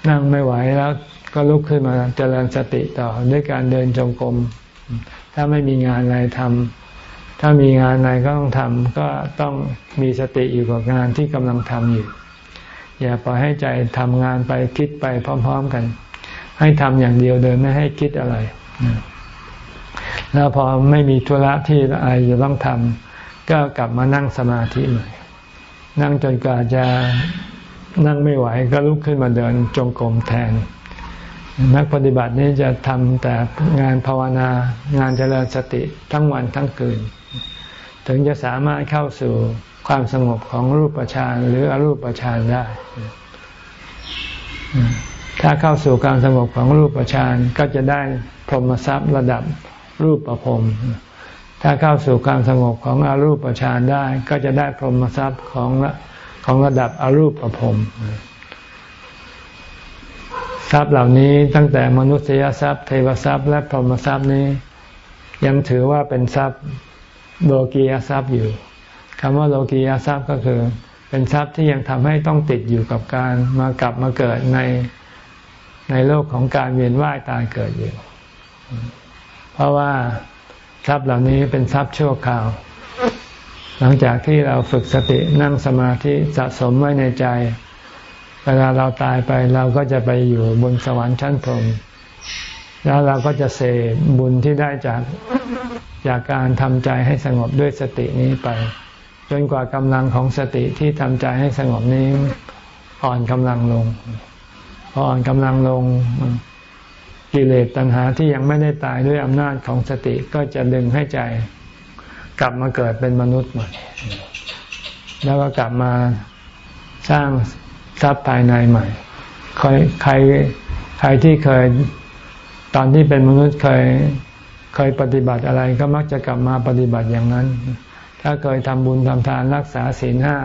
นั่งไม่ไหวแล้ว ก็ลุกขึ้นมาเจริญสติต่อด้วยการเดินจงกรม ถ้าไม่มีงานอะไรทำถ้ามีงานอะไรก็ต้องทำก็ต้องมีสติอยู่กับงานที่กำลังทำอยู่ อย่าปล่อยให้ใจทำงานไปคิดไปพร้อม ๆกัน ให้ทำอย่างเดียวเดินไม่ให้คิดอะไร แล้วพอไม่มีธุระที่อะไรจะต้องทำก็กลับมานั่งสมาธิใหม่นั่งจนกว่าจะนั่งไม่ไหวก็ลุกขึ้นมาเดินจงกรมแทน นักปฏิบัตินี้จะทำแต่งานภาวนางานเจริญสติทั้งวันทั้งคืน ถึงจะสามารถเข้าสู่ความสงบของรูปฌานหรืออรูปฌานได้ ถ้าเข้าสู่การสงบของรูปฌานก็จะได้พรหมทรัพย์ระดับรูปประพรมถ้าเข้าสู่การสงบของอรูปฌานได้ ก็จะได้พรหมทรัพย์ของของระดับอรูปประพรม ทรัพย์เหล่านี้ตั้งแต่มนุษยทรัพย์ เทวทรัพย์ และพรหมทรัพย์นี้ ยังถือว่าเป็นทรัพย์โลกียทรัพย์อยู่คำว่าโลกียทรัพย์ก็คือ เป็นทรัพย์ที่ยังทำให้ต้องติดอยู่กับการมากลับมาเกิดในในโลกของการเวียนว่ายตายเกิดอยู่ เพราะว่าทรัพย์เหล่านี้เป็นทรัพย์ชั่วคราว หลังจากที่เราฝึกสตินั่งสมาธิสะสมไว้ในใจ เวลาเราตายไปเราก็จะไปอยู่บนสวรรค์ชั้นพรหมแล้วเราก็จะเสพบุญที่ได้จากจากการทำใจให้สงบด้วยสตินี้ไป จนกว่ากำลังของสติที่ทำใจให้สงบนี้อ่อนกำลังลงพออ่อนกำลังลงกิเลสตัณหาที่ยังไม่ได้ตายด้วยอำนาจของสติก็จะดึงให้ใจ กลับมาเกิดเป็นมนุษย์ใหม่แล้วก็กลับมาสร้าง ทรัพย์ภายในใหม่ใครใครใครที่เคยตอนที่เป็นมนุษย์เคยเคยปฏิบัติอะไรก็มักจะกลับมาปฏิบัติอย่างนั้น ถ้าเคยทำบุญทำทานรักษาศีลห้า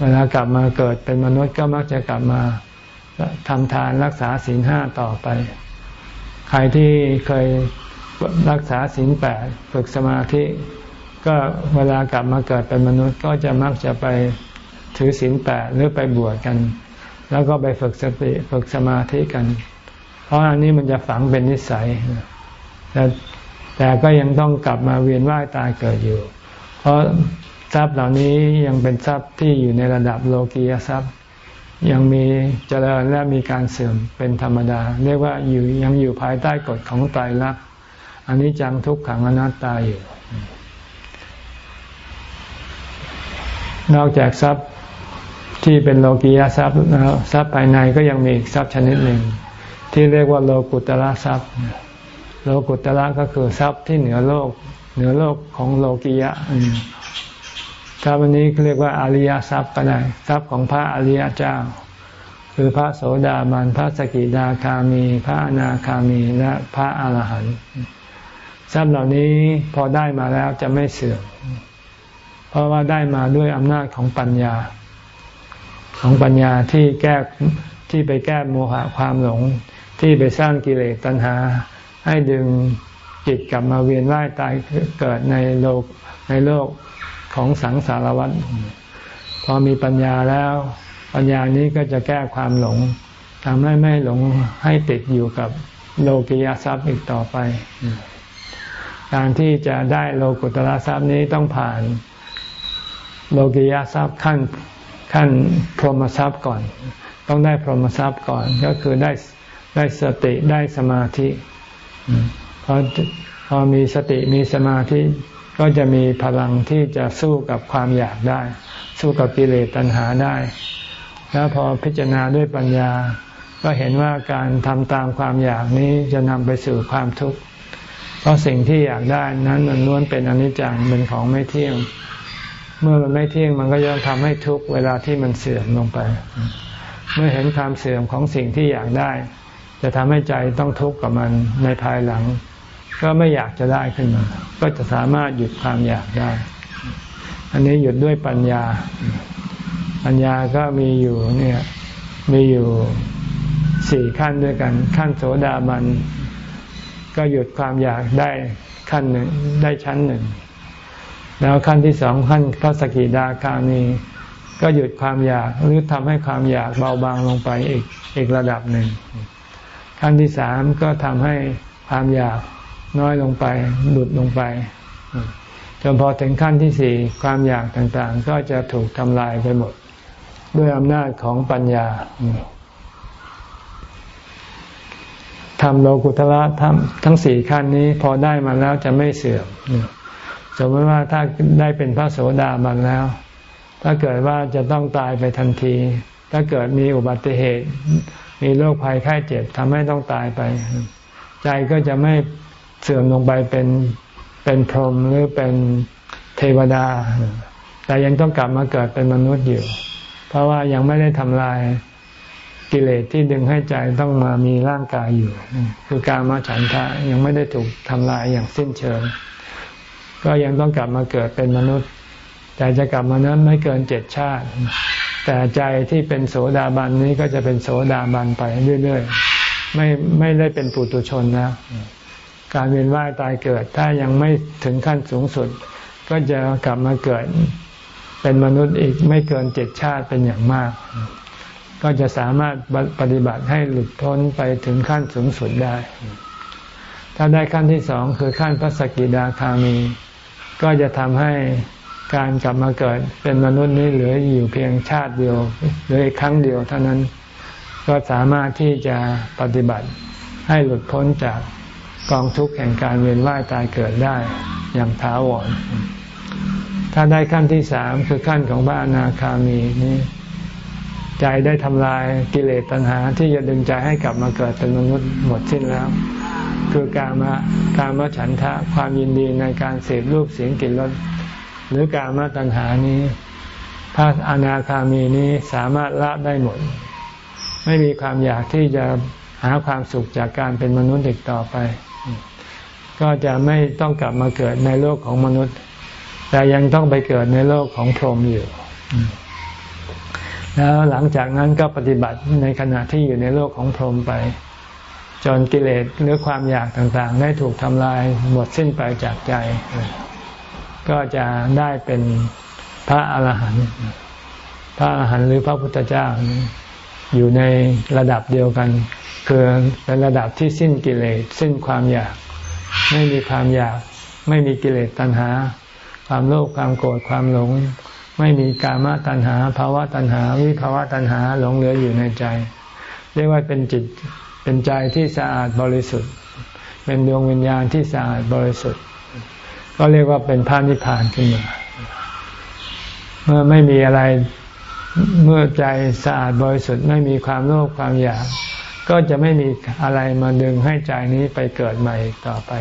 เวลากลับมาเกิดเป็นมนุษย์ก็มักจะกลับมาทำทานรักษาศีลห้าต่อไป ใครที่เคยรักษาศีลแปดฝึกสมาธิ ก็เวลากลับมาเกิดเป็นมนุษย์ก็จะมักจะไป ถือศีลแปดหรือไปบวชกัน แล้วก็ไปฝึกสติฝึกสมาธิกัน เพราะอันนี้มันจะฝังเป็นนิสัยแต่แต่ก็ยังต้องกลับมาเวียนว่ายตายเกิดอยู่ เพราะทรัพย์เหล่านี้ยังเป็นทรัพย์ที่อยู่ในระดับโลกียทรัพย์ ยังมีเจริญและมีการเสื่อมเป็นธรรมดา เรียกว่าอยู่ยังอยู่ภายใต้กฎของไตรลักอันนี้จังทุกขังอนัตตาอยู่ นอกจากทรัพย์ ที่เป็นโลกียทรัพย์ทรัพย์ภายในก็ยังมีอีกทรัพย์ชนิดหนึ่ง ที่เรียกว่าโลกุตระทรัพย์ โลกุตระก็คือทรัพย์ที่เหนือโลก เหนือโลกของโลกียะทรัพย์วันนี้เรียกว่าอริยทรัพย์ก็ได้ทรัพย์ของพระอริยเจ้า คือพระโสดาบันพระสกิดาคามี พระอนาคามีและพระอรหันต์ทรัพย์เหล่านี้พอได้มาแล้วจะไม่เสื่อมเพราะว่าได้มาด้วยอำนาจของปัญญา ของปัญญาที่แก้ที่ไปแก้โมหะความหลง ที่ไปสร้างกิเลสตัณหา ให้ดึงจิตกลับมาเวียนว่ายตายเกิดในโลกในโลกของสังสารวัฏพอมีปัญญาแล้ว ปัญญานี้ก็จะแก้ความหลงทำให้ไม่หลงให้ติดอยู่กับโลกิยทรัพย์อีกต่อไป การที่จะได้โลกุตละทรัพย์นี้ต้องผ่าน โลกิยทรัพย์ขั้น ขั้นพรหมทรัพย์ก่อน ต้องได้พรหมทรัพย์ก่อน ก็คือได้ได้สติได้สมาธิพอพอมีสติมีสมาธิก็จะมีพลังที่จะสู้กับความอยากได้ สู้กับกิเลสตัณหาได้ แล้วพอพิจารณาด้วยปัญญา ก็เห็นว่าการทำตามความอยากนี้จะนำไปสู่ความทุกข์เพราะสิ่งที่อยากได้นั้นมันล้วนเป็นอนิจจังเป็นของไม่เที่ยง เมื่อมันไม่เที่ยงมันก็จะทำให้ทุกเวลาที่มันเสื่อมลงไป เมื่อเห็นความเสื่อมของสิ่งที่อยากได้ จะทำให้ใจต้องทุกข์กับมันในภายหลัง ก็ไม่อยากจะได้ขึ้นมา ก็จะสามารถหยุดความอยากได้ อันนี้หยุดด้วยปัญญา ปัญญาก็มีอยู่เนี่ยมีอยู่สี่ขั้นด้วยกัน ขั้นโสดาบันก็หยุดความอยากได้ขั้นหนึ่งได้ชั้นหนึ่ง แล้วขั้นที่สองขั้นพระสกิดาคามี ก็หยุดความอยากหรือทำให้ความอยากเบาบางลงไปอีกอีกระดับหนึ่ง ขั้นที่สามก็ทำให้ความอยากน้อยลงไปหลุดลงไปจนพอถึงขั้นที่สี่ความอยากต่างๆ ก็จะถูกทำลายไปหมด ด้วยอำนาจของปัญญาทำโลกุตละทำทั้งสี่ขั้นนี้พอได้มาแล้วจะไม่เสื่อม สมมติว่าถ้าได้เป็นพระโสดาบันแล้ว ถ้าเกิดว่าจะต้องตายไปทันที ถ้าเกิดมีอุบัติเหตุ มีโรคภัยไข้เจ็บทำให้ต้องตายไป ใจก็จะไม่เสื่อมลงไปเป็นเป็นพรหมหรือเป็นเทวดา แต่ยังต้องกลับมาเกิดเป็นมนุษย์อยู่ เพราะว่ายังไม่ได้ทำลายกิเลสที่ดึงให้ใจต้องมามีร่างกายอยู่ คือการมาฉันทะยังไม่ได้ถูกทำลายอย่างสิ้นเชิง ก็ยังต้องกลับมาเกิดเป็นมนุษย์ แต่จะกลับมานั้นไม่เกินเจ็ดชาติ แต่ใจที่เป็นโสดาบันนี้ก็จะเป็นโสดาบันไปเรื่อยๆไม่ไม่ได้เป็นปุตุชนนะการเวียนว่ายตายเกิด ถ้ายังไม่ถึงขั้นสูงสุด ก็จะกลับมาเกิดเป็นมนุษย์อีกไม่เกินเจ็ดชาติเป็นอย่างมาก ก็จะสามารถปฏิบัติให้หลุดพ้นไปถึงขั้นสูงสุดได้ ถ้าได้ขั้นที่สองคือขั้นพระสกิดาคามี ก็จะทำให้การกลับมาเกิดเป็นมนุษย์นี้เหลืออยู่เพียงชาติเดียวหลือครั้งเดียวเท่านั้น ก็สามารถที่จะปฏิบัติให้หลุดพ้นจากกองทุกข์แห่งการเวียนว่ายตายเกิดได้อย่างท้าวร ถ้าได้ขั้นที่สามคือขั้นของพระอนาคามีนี้ใจได้ทำลายกิเลสตัณหาที่จะดึงใจให้กลับมาเกิดเป็นมนุษย์หมดสิ้นแล้ว คือการมาการมาฉันทะความยินดีในการเสพรูปเสียงกลิ่นรสหรือการมาตัณหานี้พระอนาคามีนี้สามารถละได้หมด ไม่มีความอยากที่จะหาความสุขจากการเป็นมนุษย์อีกต่อไป ก็จะไม่ต้องกลับมาเกิดในโลกของมนุษย์ แต่ยังต้องไปเกิดในโลกของพรหมอยู่ แล้วหลังจากนั้นก็ปฏิบัติในขณะที่อยู่ในโลกของพรหมไป จนกิเลสหรือความอยากต่างๆ ได้ถูกทำลายหมดสิ้นไปจากใจ ก็จะได้เป็นพระอรหันต์พระอรหันต์หรือพระพุทธเจ้า อยู่ในระดับเดียวกัน คือเป็นระดับที่สิ้นกิเลสสิ้นความอยาก ไม่มีความอยาก ไม่มีกิเลสตัณหา ความโลภความโกรธความหลง ไม่มีกามตัณหาภาวะตัณหา วิภาวะตัณหาหลงเหลืออยู่ในใจ เรียกว่าเป็นจิต เป็นใจที่สะอาดบริสุทธิ์ เป็นดวงวิญญาณที่สะอาดบริสุทธิ์ ก็เรียกว่าเป็นพระนิพพานขึ้นมาเมื่อไม่มีอะไรเมื่อใจสะอาดบริสุทธิ์ไม่มีความโลภความอยาก ก็จะไม่มีอะไรมาดึงให้ใจนี้ไปเกิดใหม่ต่อไป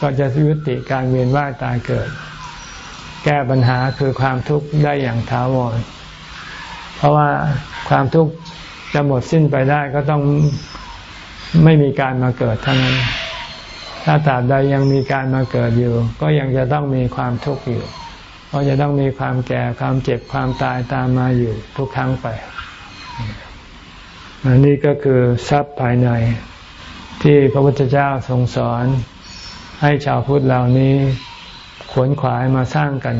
ก็จะยุติการเวียนว่ายตายเกิด แก้ปัญหาคือความทุกข์ได้อย่างถาวรเพราะว่าความทุกข์ จะหมดสิ้นไปได้ก็ต้องไม่มีการมาเกิดเท่านั้น ถ้าตราบใดยังมีการมาเกิดอยู่ ก็ยังจะต้องมีความทุกข์อยู่ เพราะจะต้องมีความแก่ความเจ็บความตายตามมาอยู่ทุกครั้งไปอันนี้ก็คือทรัพย์ภายใน ที่พระพุทธเจ้าทรงสอน ให้ชาวพุทธเหล่านี้ขวนขวายมาสร้างกัน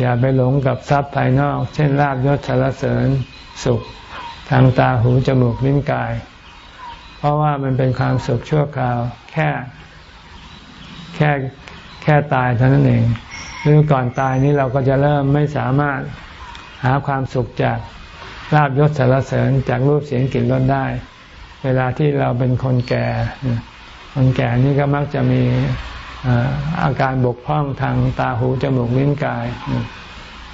อย่าไปหลงกับทรัพย์ภายนอก เช่นลาบยศสารเสริญสุข ทางตาหูจมูกลิ้นกาย เพราะว่ามันเป็นความสุขชั่วคราว แค่แค่แค่ตายเท่านั้นเอง หรือก่อนตายนี้เราก็จะเริ่มไม่สามารถหาความสุขจากลาบยศสารเสริญจากรูปเสียงกลิ่นรสได้ เวลาที่เราเป็นคนแก่ คนแก่นี่ก็มักจะมีอาการบกพร่องทางตาหูจมูกลิ้นกาย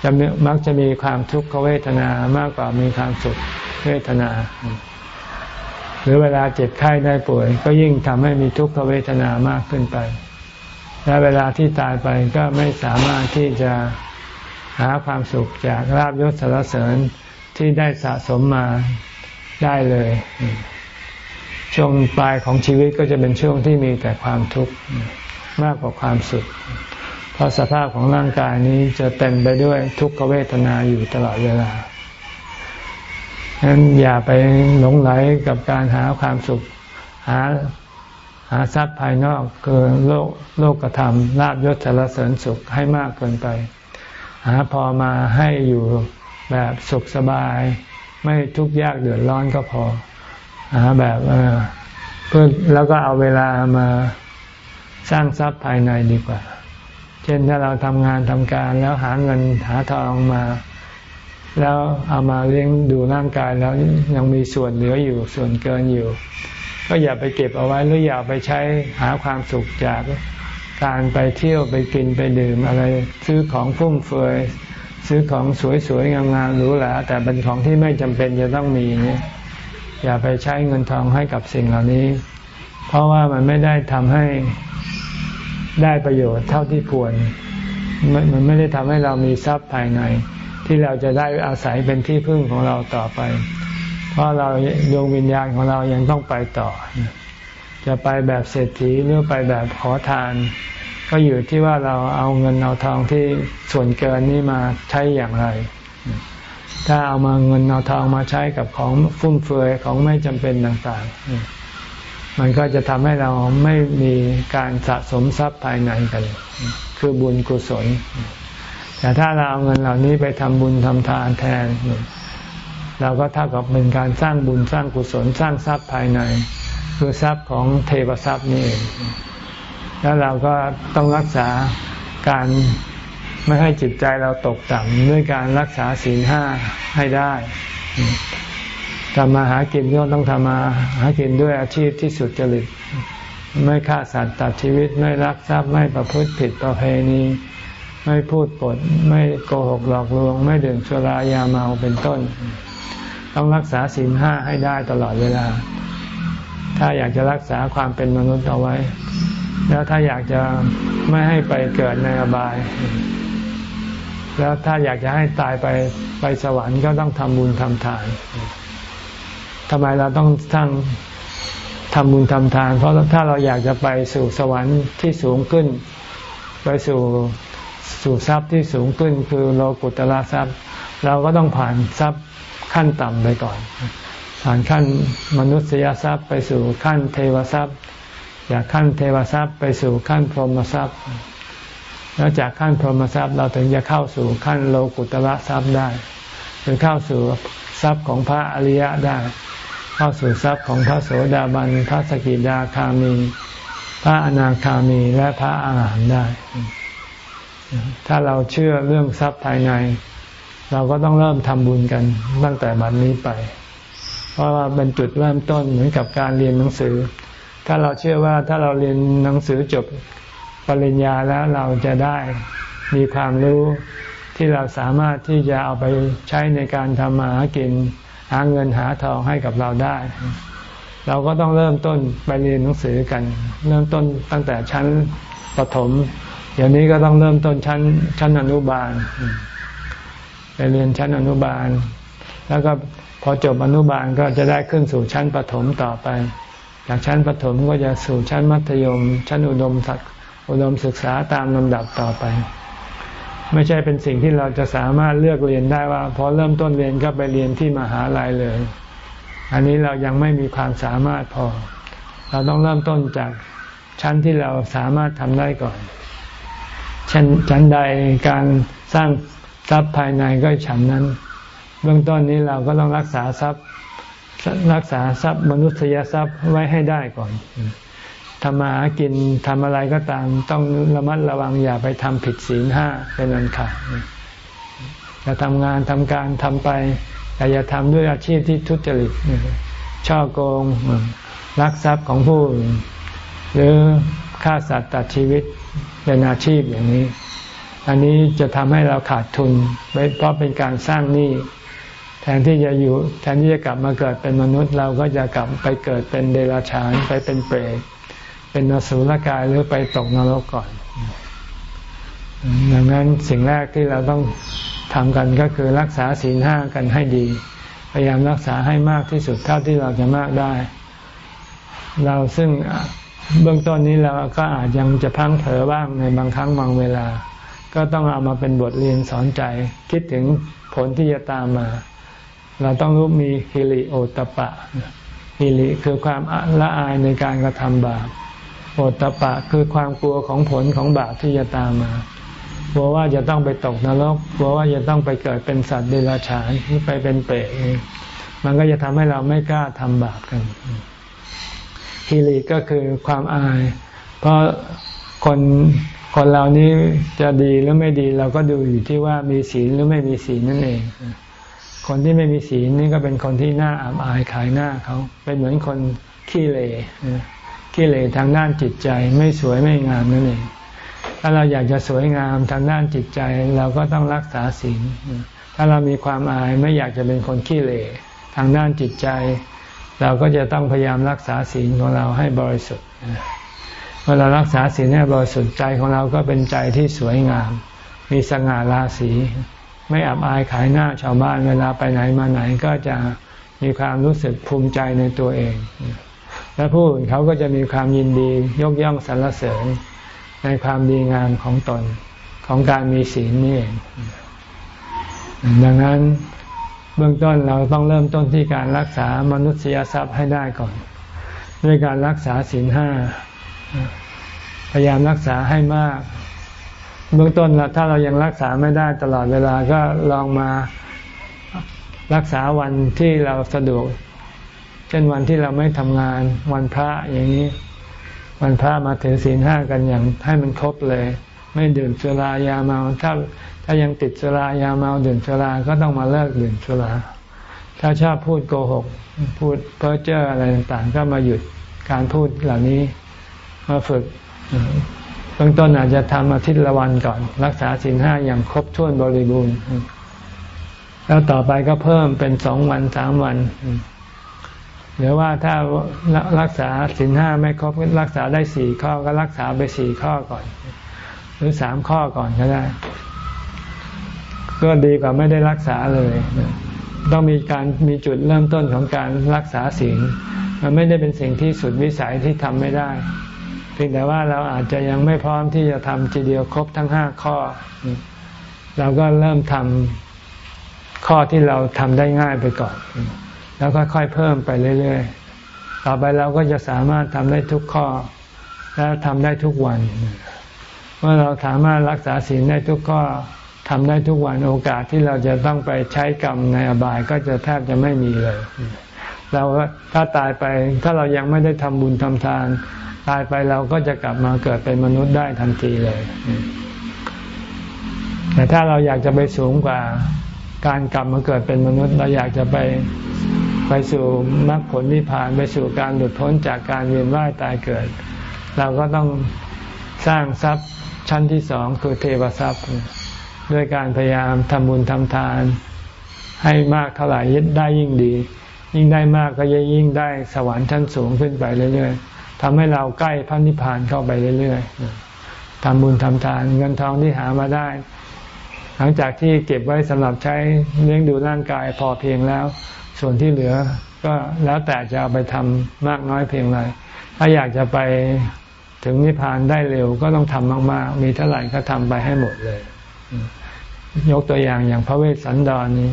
จะมักจะมีความทุกขเวทนามากกว่ามีความสุข เวทนา หรือเวลาเจ็บไข้ได้ป่วย ก็ยิ่งทำให้มีทุกขเวทนามากขึ้นไป และเวลาที่ตายไปก็ไม่สามารถที่จะหาความสุขจากลาบยศสารเสริญที่ได้สะสมมาได้เลย ช่วงปลายของชีวิตก็จะเป็นช่วงที่มีแต่ความทุกข์มากกว่าความสุข เพราะสภาพของร่างกายนี้จะเต็มไปด้วยทุกขเวทนาอยู่ตลอดเวลา ฉะนั้นอย่าไปหลงไหลกับการหาความสุขหาหาทรัพย์ภายนอกเกินโลกโลกธรรมลาบยศสารเสริญสุขให้มากเกินไป หาพอมาให้อยู่แบบสุขสบาย ไม่ทุกข์ยากเดือดร้อนก็พอ หาแบบเพื่อแล้วก็เอาเวลามาสร้างทรัพย์ภายในดีกว่า เช่นถ้าเราทำงานทำการแล้วหาเงินหาทองมา แล้วเอามาเลี้ยงดูร่างกายแล้วยังมีส่วนเหลืออยู่ส่วนเกินอยู่ ก็อย่าไปเก็บเอาไว้หรืออย่าไปใช้หาความสุขจากการไปเที่ยวไปกินไปดื่มอะไร ซื้อของฟุ่มเฟือยซื้อของสวยๆงามๆหรูหราแต่เป็นของที่ไม่จำเป็นจะต้องมีเนี่ยอย่าไปใช้เงินทองให้กับสิ่งเหล่านี้ เพราะว่ามันไม่ได้ทำให้ได้ประโยชน์เท่าที่ควร มันไม่ได้ทำให้เรามีทรัพย์ภายใน ที่เราจะได้อาศัยเป็นที่พึ่งของเราต่อไป เพราะเราดวงวิญญาณของเรายังต้องไปต่อ จะไปแบบเศรษฐีหรือไปแบบขอทาน ก็อยู่ที่ว่าเราเอาเงินเอาทองที่ส่วนเกินนี้มาใช้อย่างไร ถ้าเอามาเงินเอาทองมาใช้กับของฟุ่มเฟือยของไม่จำเป็นต่างๆ มันก็จะทำให้เราไม่มีการสะสมทรัพย์ภายในกัน คือบุญกุศล แต่ถ้าเราเอาเงินเหล่านี้ไปทำบุญทำทานแทน เราก็เท่ากับเป็นการสร้างบุญสร้างกุศลสร้างทรัพย์ภายใน คือทรัพย์ของเทวทรัพย์นี่เองแล้วเราก็ต้องรักษาการไม่ให้จิตใจเราตกต่ำด้วยการรักษาศีลห้าให้ได้ทำมาหากินก็ต้องทำมาหากินด้วยอาชีพที่สุดจริต ไม่ฆ่าสัตว์ตัดชีวิตไม่รักทรัพย์ไม่ประพฤติผิดประเพณี ไม่พูดปด ไม่โกหกหลอกลวง ไม่ดื่มสุรายาเมาเป็นต้น ต้องรักษาศีลห้าให้ได้ตลอดเวลา ถ้าอยากจะรักษาความเป็นมนุษย์เอาไว้ แล้วถ้าอยากจะไม่ให้ไปเกิดในอบาย แล้วถ้าอยากจะให้ตายไปไปสวรรค์ก็ต้องทำบุญทำทานทำไมเราต้องทั้งทำบุญทำทาน เพราะถ้าเราอยากจะไปสู่สวรรค์ที่สูงขึ้น ไปสู่ สู่ทรัพย์ที่สูงขึ้นคือโลกุตละทรัพย์ เราก็ต้องผ่านทรัพย์ขั้นต่ำไปก่อน ผ่านขั้นมนุษยทรัพย์ไปสู่ขั้นเทวทรัพย์ จากขั้นเทวทรัพย์ไปสู่ขั้นพรหมทรัพย์ แล้วจากขั้นพรหมทรัพย์เราถึงจะเข้าสู่ขั้นโลกุตระทรัพย์ได้หรือเข้าสู่ทรัพย์ของพระอริยะได้ เข้าสู่ทรัพย์ของพระโสดาบัน พระสกิดาคามีพพระอนาคามีและพระอาหารหันต์ได้ ถ้าเราเชื่อเรื่องทรัพย์ภายใน เราก็ต้องเริ่มทำบุญกันตั้งแต่บัดนนี้ไป เพราะว่าเป็นจุดเริ่มต้นเหมือนกับการเรียนหนังสือ ถ้าเราเชื่อว่าถ้าเราเรียนหนังสือจบปริญญาแล้วเราจะได้มีความรู้ที่เราสามารถที่จะเอาไปใช้ในการทำมาหากินหาเงินหาทองให้กับเราได้ เราก็ต้องเริ่มต้นไปเรียนหนังสือกัน เริ่มต้นตั้งแต่ชั้นประถม เดี๋ยวนี้ก็ต้องเริ่มต้นชั้นชั้นอนุบาลไปเรียนชั้นอนุบาล แล้วก็พอจบอนุบาลก็จะได้ขึ้นสู่ชั้นประถมต่อไป จากชั้นประถมก็จะสู่ชั้นมัธยม ชั้นอุดมศักอุดมศึกษาตามลำดับต่อไป ไม่ใช่เป็นสิ่งที่เราจะสามารถเลือกเรียนได้ว่าพอเริ่มต้นเรียนก็ไปเรียนที่มหาลัยเลย อันนี้เรายังไม่มีความสามารถพอ เราต้องเริ่มต้นจากชั้นที่เราสามารถทำได้ก่อน ชั้นชั้นใดการสร้างทรัพย์ภายในก็ฉันนั้น เบื้องต้นนี้เราก็ต้องรักษาทรัพย์รักษาทรัพย์มนุษยทรัพย์ไว้ให้ได้ก่อนทำมาหากินทำอะไรก็ตามต้องระมัดระวังอย่าไปทำผิดศีลห้าเป็นอันขาดจะทำงานทำการทำไปแต่อย่าทำด้วยอาชีพที่ทุจริตช่อโกงลักทรัพย์ของผู้หรือ ฆ่าสัตว์ตัดชีวิตเป็นอาชีพอย่างนี้ อันนี้จะทำให้เราขาดทุนเพราะเป็นการสร้างหนี้แทนที่จะอยู่แทนที่จะกลับมาเกิดเป็นมนุษย์ เราก็จะกลับไปเกิดเป็นเดรัจฉานไปเป็นเปรตเป็นนสุลกายหรือไปตกนรกก่อน ดังนั้นสิ่งแรกที่เราต้องทำกันก็คือรักษาศีลห้ากันให้ดี พยายามรักษาให้มากที่สุดเท่าที่เราจะมากได้ เราซึ่ง เบื้องต้นนี้เราก็อาจยังจะพังเผลอบ้างในบางครั้งบางเวลา ก็ต้องเอามาเป็นบทเรียนสอนใจ คิดถึงผลที่จะตามมา เราต้องรู้มีฮิริโอตปะฮิริคือความละอายในการกระทำบาปโอตปะคือความกลัวของผลของบาปที่จะตามมากลัวว่าจะต้องไปตกนรกกลัวว่าจะต้องไปเกิดเป็นสัตว์เดรัจฉานที่ไปเป็นเปรตมันก็จะทำให้เราไม่กล้าทำบาปกัน ฮิริก็คือความอาย เพราะคนคนเรานี้จะดีหรือไม่ดีเราก็ดูอยู่ที่ว่ามีศีลหรือไม่มีศีลนั่นเอง คนที่ไม่มีศีลนี่ก็เป็นคนที่หน้าอับอายขายหน้าเขาเป็นเหมือนคนขี้เลขี้เลทางด้านจิตใจไม่สวยไม่งามนั่นเอง ถ้าเราอยากจะสวยงามทางด้านจิตใจเราก็ต้องรักษาศีลถ้าเรามีความอายไม่อยากจะเป็นคนขี้เลทางด้านจิตใจ เราก็จะต้องพยายามรักษาศีลของเราให้บริสุทธิ์เมื่อเรารักษาศีลให้บริสุทธิ์ใจของเราก็เป็นใจที่สวยงาม มีสง่าราศีไม่อับอายขายหน้าชาวบ้านเวลาไปไหนมาไหนก็จะมีความรู้สึกภูมิใจในตัวเอง และผู้อื่นเขาก็จะมีความยินดียกย่องสรรเสริญในความดีงามของตนของการมีศีลนี่เองดังนั้น เบื้องต้นเราต้องเริ่มต้นที่การรักษามนุษยทรัพย์ให้ได้ก่อน ด้วยการรักษาศีลห้าพยายามรักษาให้มาก เบื้องต้นถ้าเรายังรักษาไม่ได้ตลอดเวลาก็ลองมารักษาวันที่เราสะดวก เช่นวันที่เราไม่ทำงานวันพระอย่างนี้ วันพระมาถือศีลห้ากันอย่างให้มันครบเลย ไม่ดื่มสุรายาเมาถ้า ถ้ายังติดสุรายาเมาดื่มสุราก็ต้องมาเลิกดื่มสุรา ถ้าชอบพูดโกหก พูดเพ้อเจ้ออะไรต่างๆ ก็มาหยุดการพูดเหล่านี้มาฝึกเบื้องต้นอาจจะทำอาทิตย์ละวันก่อน รักษาศีลห้าอย่างครบถ้วนบริบูรณ์ แล้วต่อไปก็เพิ่มเป็นสองวันสามวันหรือว่าถ้ารักษาศีลห้าไม่ครบรักษาได้สี่ข้อก็รักษาไปสี่ข้อก่อน หรือสามข้อก่อนก็ได้ ก็ดีกว่าไม่ได้รักษาเลย ต้องมีการมีจุดเริ่มต้นของการรักษาศีลมันไม่ได้เป็นสิ่งที่สุดวิสัยที่ทำไม่ได้ เพียงแต่ว่าเราอาจจะยังไม่พร้อมที่จะทำทีเดียวครบทั้งห้าข้อ เราก็เริ่มทำข้อที่เราทำได้ง่ายไปก่อน แล้วค่อยๆเพิ่มไปเรื่อยๆ ต่อไปเราก็จะสามารถทำได้ทุกข้อ และทำได้ทุกวัน เมื่อเราสามารถรักษาศีลได้ทุกข้อ ทำได้ทุกวันโอกาสที่เราจะต้องไปใช้กรรมในอบายก็จะแทบจะไม่มีเลย เราถ้าตายไปถ้าเรายังไม่ได้ทำบุญทำทาน ตายไปเราก็จะกลับมาเกิดเป็นมนุษย์ได้ทันทีเลย แต่ถ้าเราอยากจะไปสูงกว่าการกลับมาเกิดเป็นมนุษย์ เราอยากจะไปไปสู่มรรคผลนิพพานไปสู่การหลุดพ้นจากการเวียนว่ายตายเกิด เราก็ต้องสร้างทรัพย์ชั้นที่สองคือเทวทรัพย์ ด้วยการพยายามทำบุญทำทาน ให้มากเท่าไหร่ได้ยิ่งดี ยิ่งได้มากก็ยิ่งได้สวรรค์ชั้นสูงขึ้นไปเรื่อยๆทำให้เราใกล้พระนิพพานเข้าไปเรื่อยๆทำบุญทำทานเงินทองที่หามาได้ หลังจากที่เก็บไว้สำหรับใช้เลี้ยงดูร่างกายพอเพียงแล้ว ส่วนที่เหลือก็แล้วแต่จะเอาไปทำมากน้อยเพียงไรถ้าอยากจะไปถึงนิพพานได้เร็วก็ต้องทำมาก ๆ มีเท่าไหร่ก็ทำไปให้หมดเลย ยกตัวอย่างอย่างพระเวสสันดรนี้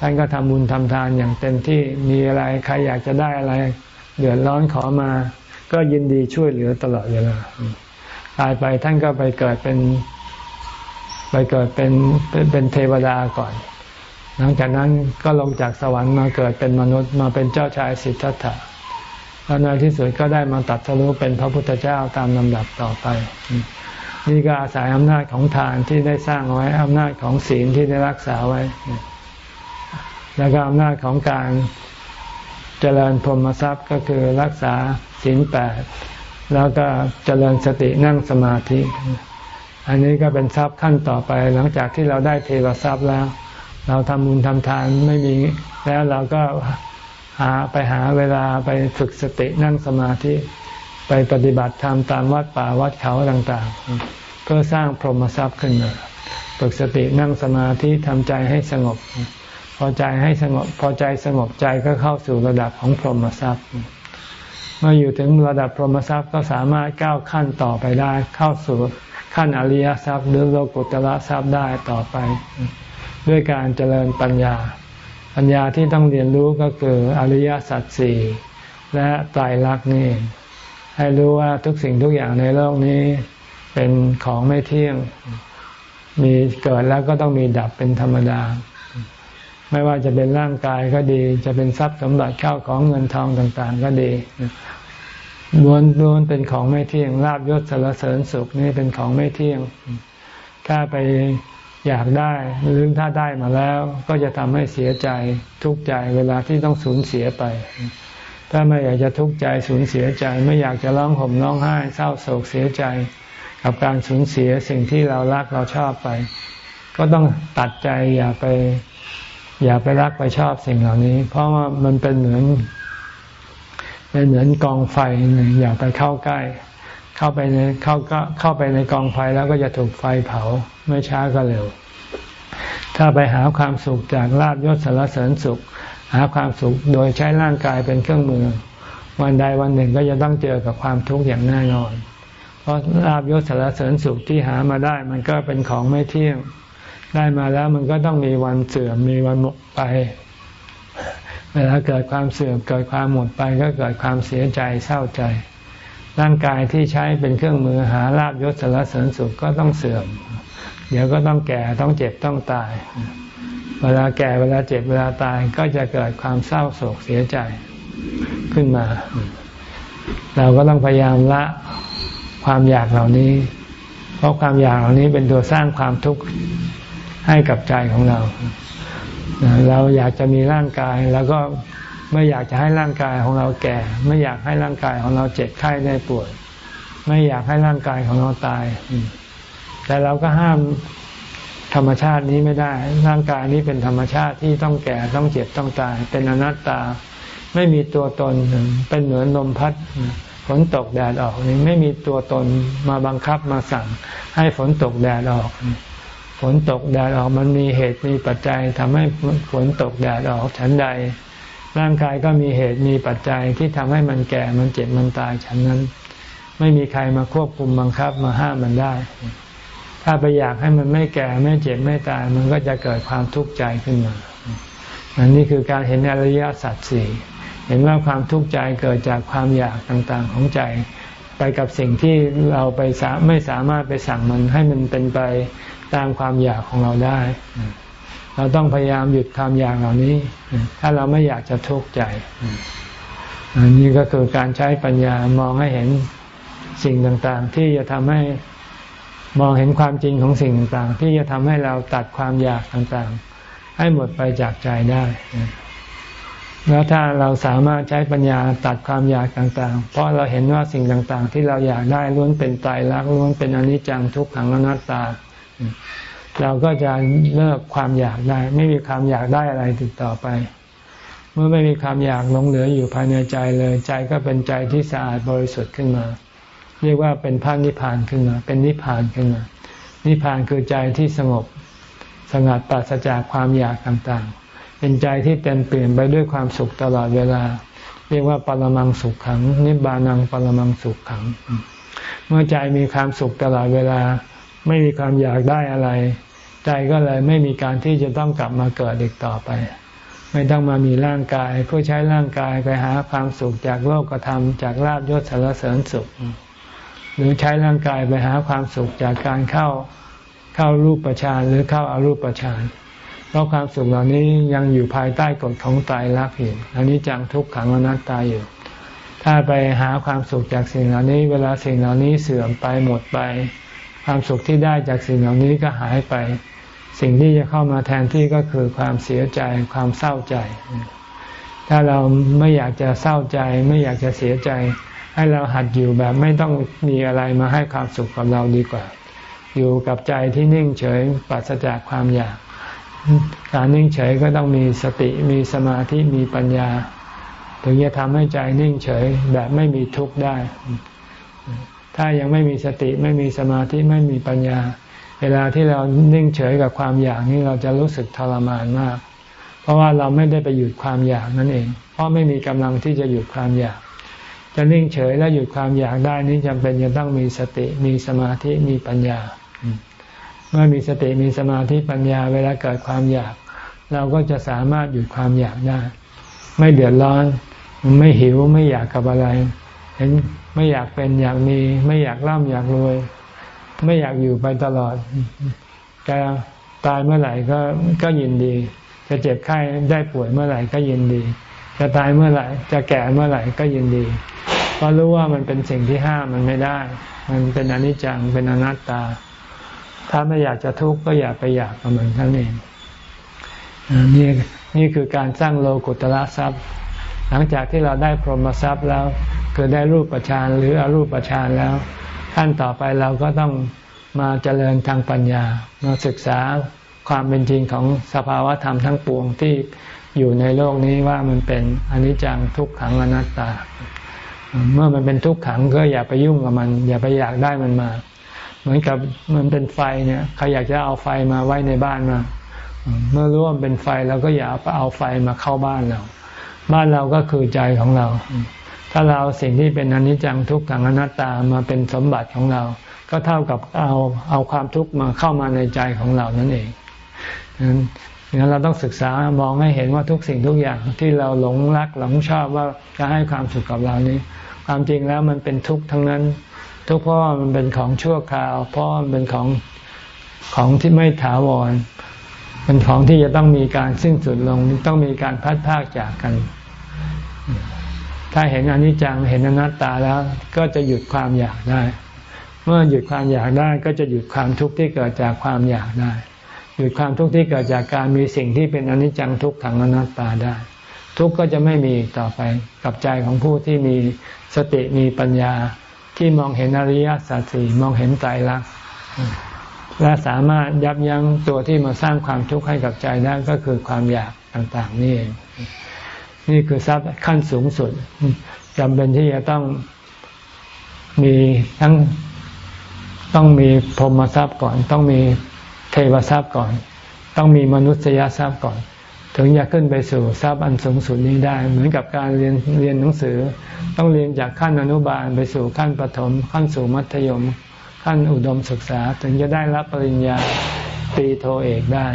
ท่านก็ทำบุญทำทานอย่างเต็มที่มีอะไรใครอยากจะได้อะไร เดือดร้อนขอมา ก็ยินดีช่วยเหลือตลอดเวลาตายไปท่านก็ไปเกิดเป็น ไปเกิดเป็นเป็นเทวดาก่อน หลังจากนั้นก็ลงจากสวรรค์มาเกิดเป็นมนุษย์มาเป็นเจ้าชายสิทธัตถะแล้วในที่สุดก็ได้มาตัดสรุเป็นพระพุทธเจ้าตามลำดับต่อไป นี่ก็อาศัยอำนาจของทานที่ได้สร้างไว้อำนาจของศีลที่ได้รักษาไว้ แล้วก็อำนาจของการเจริญพรหมทรัพย์ก็คือรักษาศีลแปดแล้วก็เจริญสตินั่งสมาธิ อันนี้ก็เป็นทรัพย์ขั้นต่อไป หลังจากที่เราได้เทวทรัพย์แล้ว เราทำบุญทำทานไม่มี แล้วเราก็หาไปหาเวลาไปฝึกสตินั่งสมาธิ ไปปฏิบัติธรรมตามวัดป่าวัดเขาต่างๆ เพื่อสร้างพรหมทรัพย์ขึ้นมาฝึกสตินั่งสมาธิทำใจให้สงบ พอใจให้สงบ พอใจสงบใจก็เข้าสู่ระดับของพรหมทรัพย์เมื่ออยู่ถึงระดับพรหมทรัพย์ก็สามารถก้าวขั้นต่อไปได้ เข้าสู่ขั้นอริยทรัพย์หรือโลกุตละทรัพย์ได้ต่อไป ด้วยการเจริญปัญญา ปัญญาที่ต้องเรียนรู้ก็คืออริยสัจสี่และไตายรักษณ์นี่ ให้รู้ว่าทุกสิ่งทุกอย่างในโลกนี้เป็นของไม่เที่ยง มีเกิดแล้วก็ต้องมีดับเป็นธรรมดา ไม่ว่าจะเป็นร่างกายก็ดี จะเป็นทรัพย์สมบัติเข้าของเงินทองต่างๆ ก็ดีล้วนล้วนเป็นของไม่เที่ยงลาบยศสารเสริญสุขนี่เป็นของไม่เที่ยง ถ้าไปอยากได้หรือถ้าได้มาแล้ว ก็จะทำให้เสียใจทุกข์ใจเวลาที่ต้องสูญเสียไป ถ้าไม่อยากจะทุกข์ใจสูญเสียใจ ไม่อยากจะร้องห่มร้องไห้ เศร้าโศกเสียใจ กับการสูญเสียสิ่งที่เรารักเราชอบไป ก็ต้องตัดใจอย่าไป อย่าไปรักไปชอบสิ่งเหล่านี้ เพราะว่ามันเป็นเหมือนเป็นเหมือนกองไฟหนึ่งอย่าไปเข้าใกล้ เข้าไปในเข้าก็เข้าไปในกองไฟแล้วก็จะถูกไฟเผาไม่ช้าก็เร็ว ถ้าไปหาความสุขจากลาบยศสารเสริญสุข หาความสุขโดยใช้ร่างกายเป็นเครื่องมือ วันใดวันหนึ่งก็จะต้องเจอกับความทุกข์อย่างแน่นอน เพราะลาบยศสารเสริญสุขที่หามาได้ มันก็เป็นของไม่เที่ยง ได้มาแล้วมันก็ต้องมีวันเสื่อมมีวันหมดไป เวลาเกิดความเสื่อมเกิดความหมดไป ก็เกิดความเสียใจเศร้าใจ ร่างกายที่ใช้เป็นเครื่องมือหาลาบยศสารเสริญสุขก็ต้องเสื่อม เดี๋ยวก็ต้องแก่ต้องเจ็บต้องตาย เวลาแก่เวลาเจ็บเวลาตายก็จะเกิดความเศร้าโศกเสียใจขึ้นมา เราก็ต้องพยายามละความอยากเหล่านี้ เพราะความอยากเหล่านี้เป็นตัวสร้างความทุกข์ให้กับใจของเรา เราอยากจะมีร่างกายแล้วก็ไม่อยากจะให้ร่างกายของเราแก่ ไม่อยากให้ร่างกายของเราเจ็บไข้ได้ป่วย ไม่อยากให้ร่างกายของเราตาย แต่เราก็ห้าม ธรรมชาตินี้ไม่ได้ ร่างกายนี้เป็นธรรมชาติที่ต้องแก่ต้องเจ็บต้องตาย เป็นอนัตตา ไม่มีตัวตนเป็นเหมือนลมพัดฝนตกแดดออกนี่ไม่มีตัวตนมาบังคับมาสั่ง ให้ฝนตกแดดออก ฝนตกแดดออกมันมีเหตุมีปัจจัยทำให้ฝนตกแดดออกฉันใด ร่างกายก็มีเหตุมีปัจจัยที่ทำให้มันแก่มันเจ็บมันตายฉันนั้น ไม่มีใครมาควบคุมบังคับมาห้ามมันได้ ถ้าไปอยากให้มันไม่แก่ไม่เจ็บไม่ตาย มันก็จะเกิดความทุกข์ใจขึ้นมาอันนี้คือการเห็นอริยสัจสี่เห็นว่าความทุกข์ใจเกิดจากความอยากต่างๆของใจ ไปกับสิ่งที่เราไปไม่สามารถไปสั่งมันให้มันเป็นไปตามความอยากของเราได้ เราต้องพยายามหยุดความอยากเหล่านี้ ถ้าเราไม่อยากจะทุกข์ใจอันนี้ก็คือการใช้ปัญญามองให้เห็นสิ่งต่างๆ ที่จะทำให้ มองเห็นความจริงของสิ่งต่างๆ ที่จะทำให้เราตัดความอยากต่างๆ ให้หมดไปจากใจได้ แล้วถ้าเราสามารถใช้ปัญญาตัดความอยากต่างๆ เพราะเราเห็นว่าสิ่งต่างๆ ที่เราอยากได้ล้วนเป็นตายรักล้วนเป็นอนิจจังทุกขังอนัตตา เราก็จะเลิกความอยากได้ ไม่มีความอยากได้อะไรติดต่อไป เมื่อไม่มีความอยากหลงเหลืออยู่ภายในใจเลยใจก็เป็นใจที่สะอาดบริสุทธิ์ขึ้นมา เรียกว่าเป็นพระนิพพานขึ้นมา เป็นนิพพานขึ้นมา นิพพานคือใจที่สงบสงัดปราศจากความอยากต่างๆ เป็นใจที่เต็มเปลี่ยนไปด้วยความสุขตลอดเวลา เรียกว่าปรมังสุขขัง นิบานังปรมังสุขขัง เมื่อใจมีความสุขตลอดเวลา ไม่มีความอยากได้อะไร ใจก็เลยไม่มีการที่จะต้องกลับมาเกิดอีกต่อไป ไม่ต้องมามีร่างกาย เพื่อใช้ร่างกายไปหาความสุขจากโลกธรรมจากลาบยศสารเสริญสุข หรือใช้ร่างกายไปหาความสุขจากการเข้าเข้ารูปประชานหรือเข้าอารูปประชานเพราะความสุขเหล่านี้ยังอยู่ภายใต้กฎของตายรักอยู่อันนี้จังทุกขังอนัตตาอยู่ ถ้าไปหาความสุขจากสิ่งเหล่านี้ เวลาสิ่งเหล่านี้เสื่อมไปหมดไป ความสุขที่ได้จากสิ่งเหล่านี้ก็หายไป สิ่งที่จะเข้ามาแทนที่ก็คือความเสียใจความเศร้าใจ ถ้าเราไม่อยากจะเศร้าใจ ไม่อยากจะเสียใจ ให้เราหัดอยู่แบบไม่ต้องมีอะไรมาให้ความสุขกับเราดีกว่า อยู่กับใจที่นิ่งเฉยปราศจากความอยาก การนิ่งเฉยก็ต้องมีสติมีสมาธิมีปัญญา ถึงจะทำให้ใจนิ่งเฉยแบบไม่มีทุกข์ได้ ถ้ายังไม่มีสติไม่มีสมาธิไม่มีปัญญา เวลาที่เรานิ่งเฉยกับความอยากนี้เราจะรู้สึกทรมานมาก เพราะว่าเราไม่ได้ไปหยุดความอยากนั่นเอง เพราะไม่มีกำลังที่จะหยุดความอยาก จะนิ่งเฉยและหยุดความอยากได้นี้จำเป็นจะต้องมีสติมีสมาธิมีปัญญา เมื่อมีสติมีสมาธิปัญญาเวลาเกิดความอยาก เราก็จะสามารถหยุดความอยากได้ ไม่เดือดร้อน ไม่หิวไม่อยากกับอะไร เห็นไม่อยากเป็นอยากมี ไม่อยากร่ำอยากรวย ไม่อยากอยู่ไปตลอดจะตายเมื่อไหร่ก็ก็ยินดี จะเจ็บไข้ได้ป่วยเมื่อไหร่ก็ยินดี จะตายเมื่อไหร่ จะแก่เมื่อไหร่ก็ยินดี เพราะรู้ว่ามันเป็นสิ่งที่ห้ามมันไม่ได้ มันเป็นอนิจจังเป็นอนัตตา ถ้าไม่อยากจะทุกข์ก็อย่าไปอยากกับมันท่านเองนี่นี่คือการสร้างโลกุตละทรัพย์ หลังจากที่เราได้พรหมทรัพย์แล้ว คือได้รูปประชานหรืออรูปประชานแล้วขั้นต่อไปเราก็ต้องมาเจริญทางปัญญา มาศึกษาความเป็นจริงของสภาวะธรรมทั้งปวงที่ อยู่ในโลกนี้ว่ามันเป็นอนิจจังทุกขังอนัตตา เมื่อมันเป็นทุกขังก็อย่าไปยุ่งกับมัน อย่าไปอยากได้มันมา เหมือนกับมันเป็นไฟเนี่ยใครอยากจะเอาไฟมาไว้ในบ้านมา เมื่อรู้ว่ามันเป็นไฟเราก็อย่าเอาไฟมาเข้าบ้านเรา บ้านเราก็คือใจของเรา ถ้าเราเอาสิ่งที่เป็นอนิจจังทุกขังอนัตตามาเป็นสมบัติของเรา ก็เท่ากับเอาเอาความทุกข์มาเข้ามาในใจของเรานั่นเอง งั้นเราต้องศึกษามองให้เห็นว่าทุกสิ่งทุกอย่างที่เราหลงรักหลงชอบว่าจะให้ความสุขกับเรานี้ ความจริงแล้วมันเป็นทุกข์ทั้งนั้น ทุกข์เพราะมันเป็นของชั่วคราว เพราะมันเป็นของของที่ไม่ถาวร เป็นของที่จะต้องมีการสิ้นสุดลงต้องมีการพัดพากจากกัน ถ้าเห็นอนิจจังเห็นอนัตตาแล้ว ก็จะหยุดความอยากได้ เมื่อหยุดความอยากได้ก็จะหยุดความทุกข์ที่เกิดจากความอยากได้ หยุดความทุกข์ที่เกิดจากการมีสิ่งที่เป็นอนิจจังทุกขังอนัตตาได้ ทุกข์ก็จะไม่มีต่อไปกับใจของผู้ที่มีสติมีปัญญาที่มองเห็นอริยสัจสี่มองเห็นใจรักและสามารถยับยั้งตัวที่มาสร้างความทุกข์ให้กับใจได้ก็คือความอยากต่างๆนี่เองนี่คือทรัพย์ขั้นสูงสุดจำเป็นที่จะต้องมีทั้งต้องมีพรหมทรัพย์ก่อนต้องมี เทวทรัพย์ก่อน ต้องมีมนุษยทรัพย์ก่อน ถึงจะขึ้นไปสู่ทรัพย์อันสูงสุดนี้ได้ เหมือนกับการเรียนเรียนหนังสือ ต้องเรียนจากขั้นอนุบาลไปสู่ขั้นประถม ขั้นสู่มัธยม ขั้นอุดมศึกษา ถึงจะได้รับปริญญาตรีโทเอกได้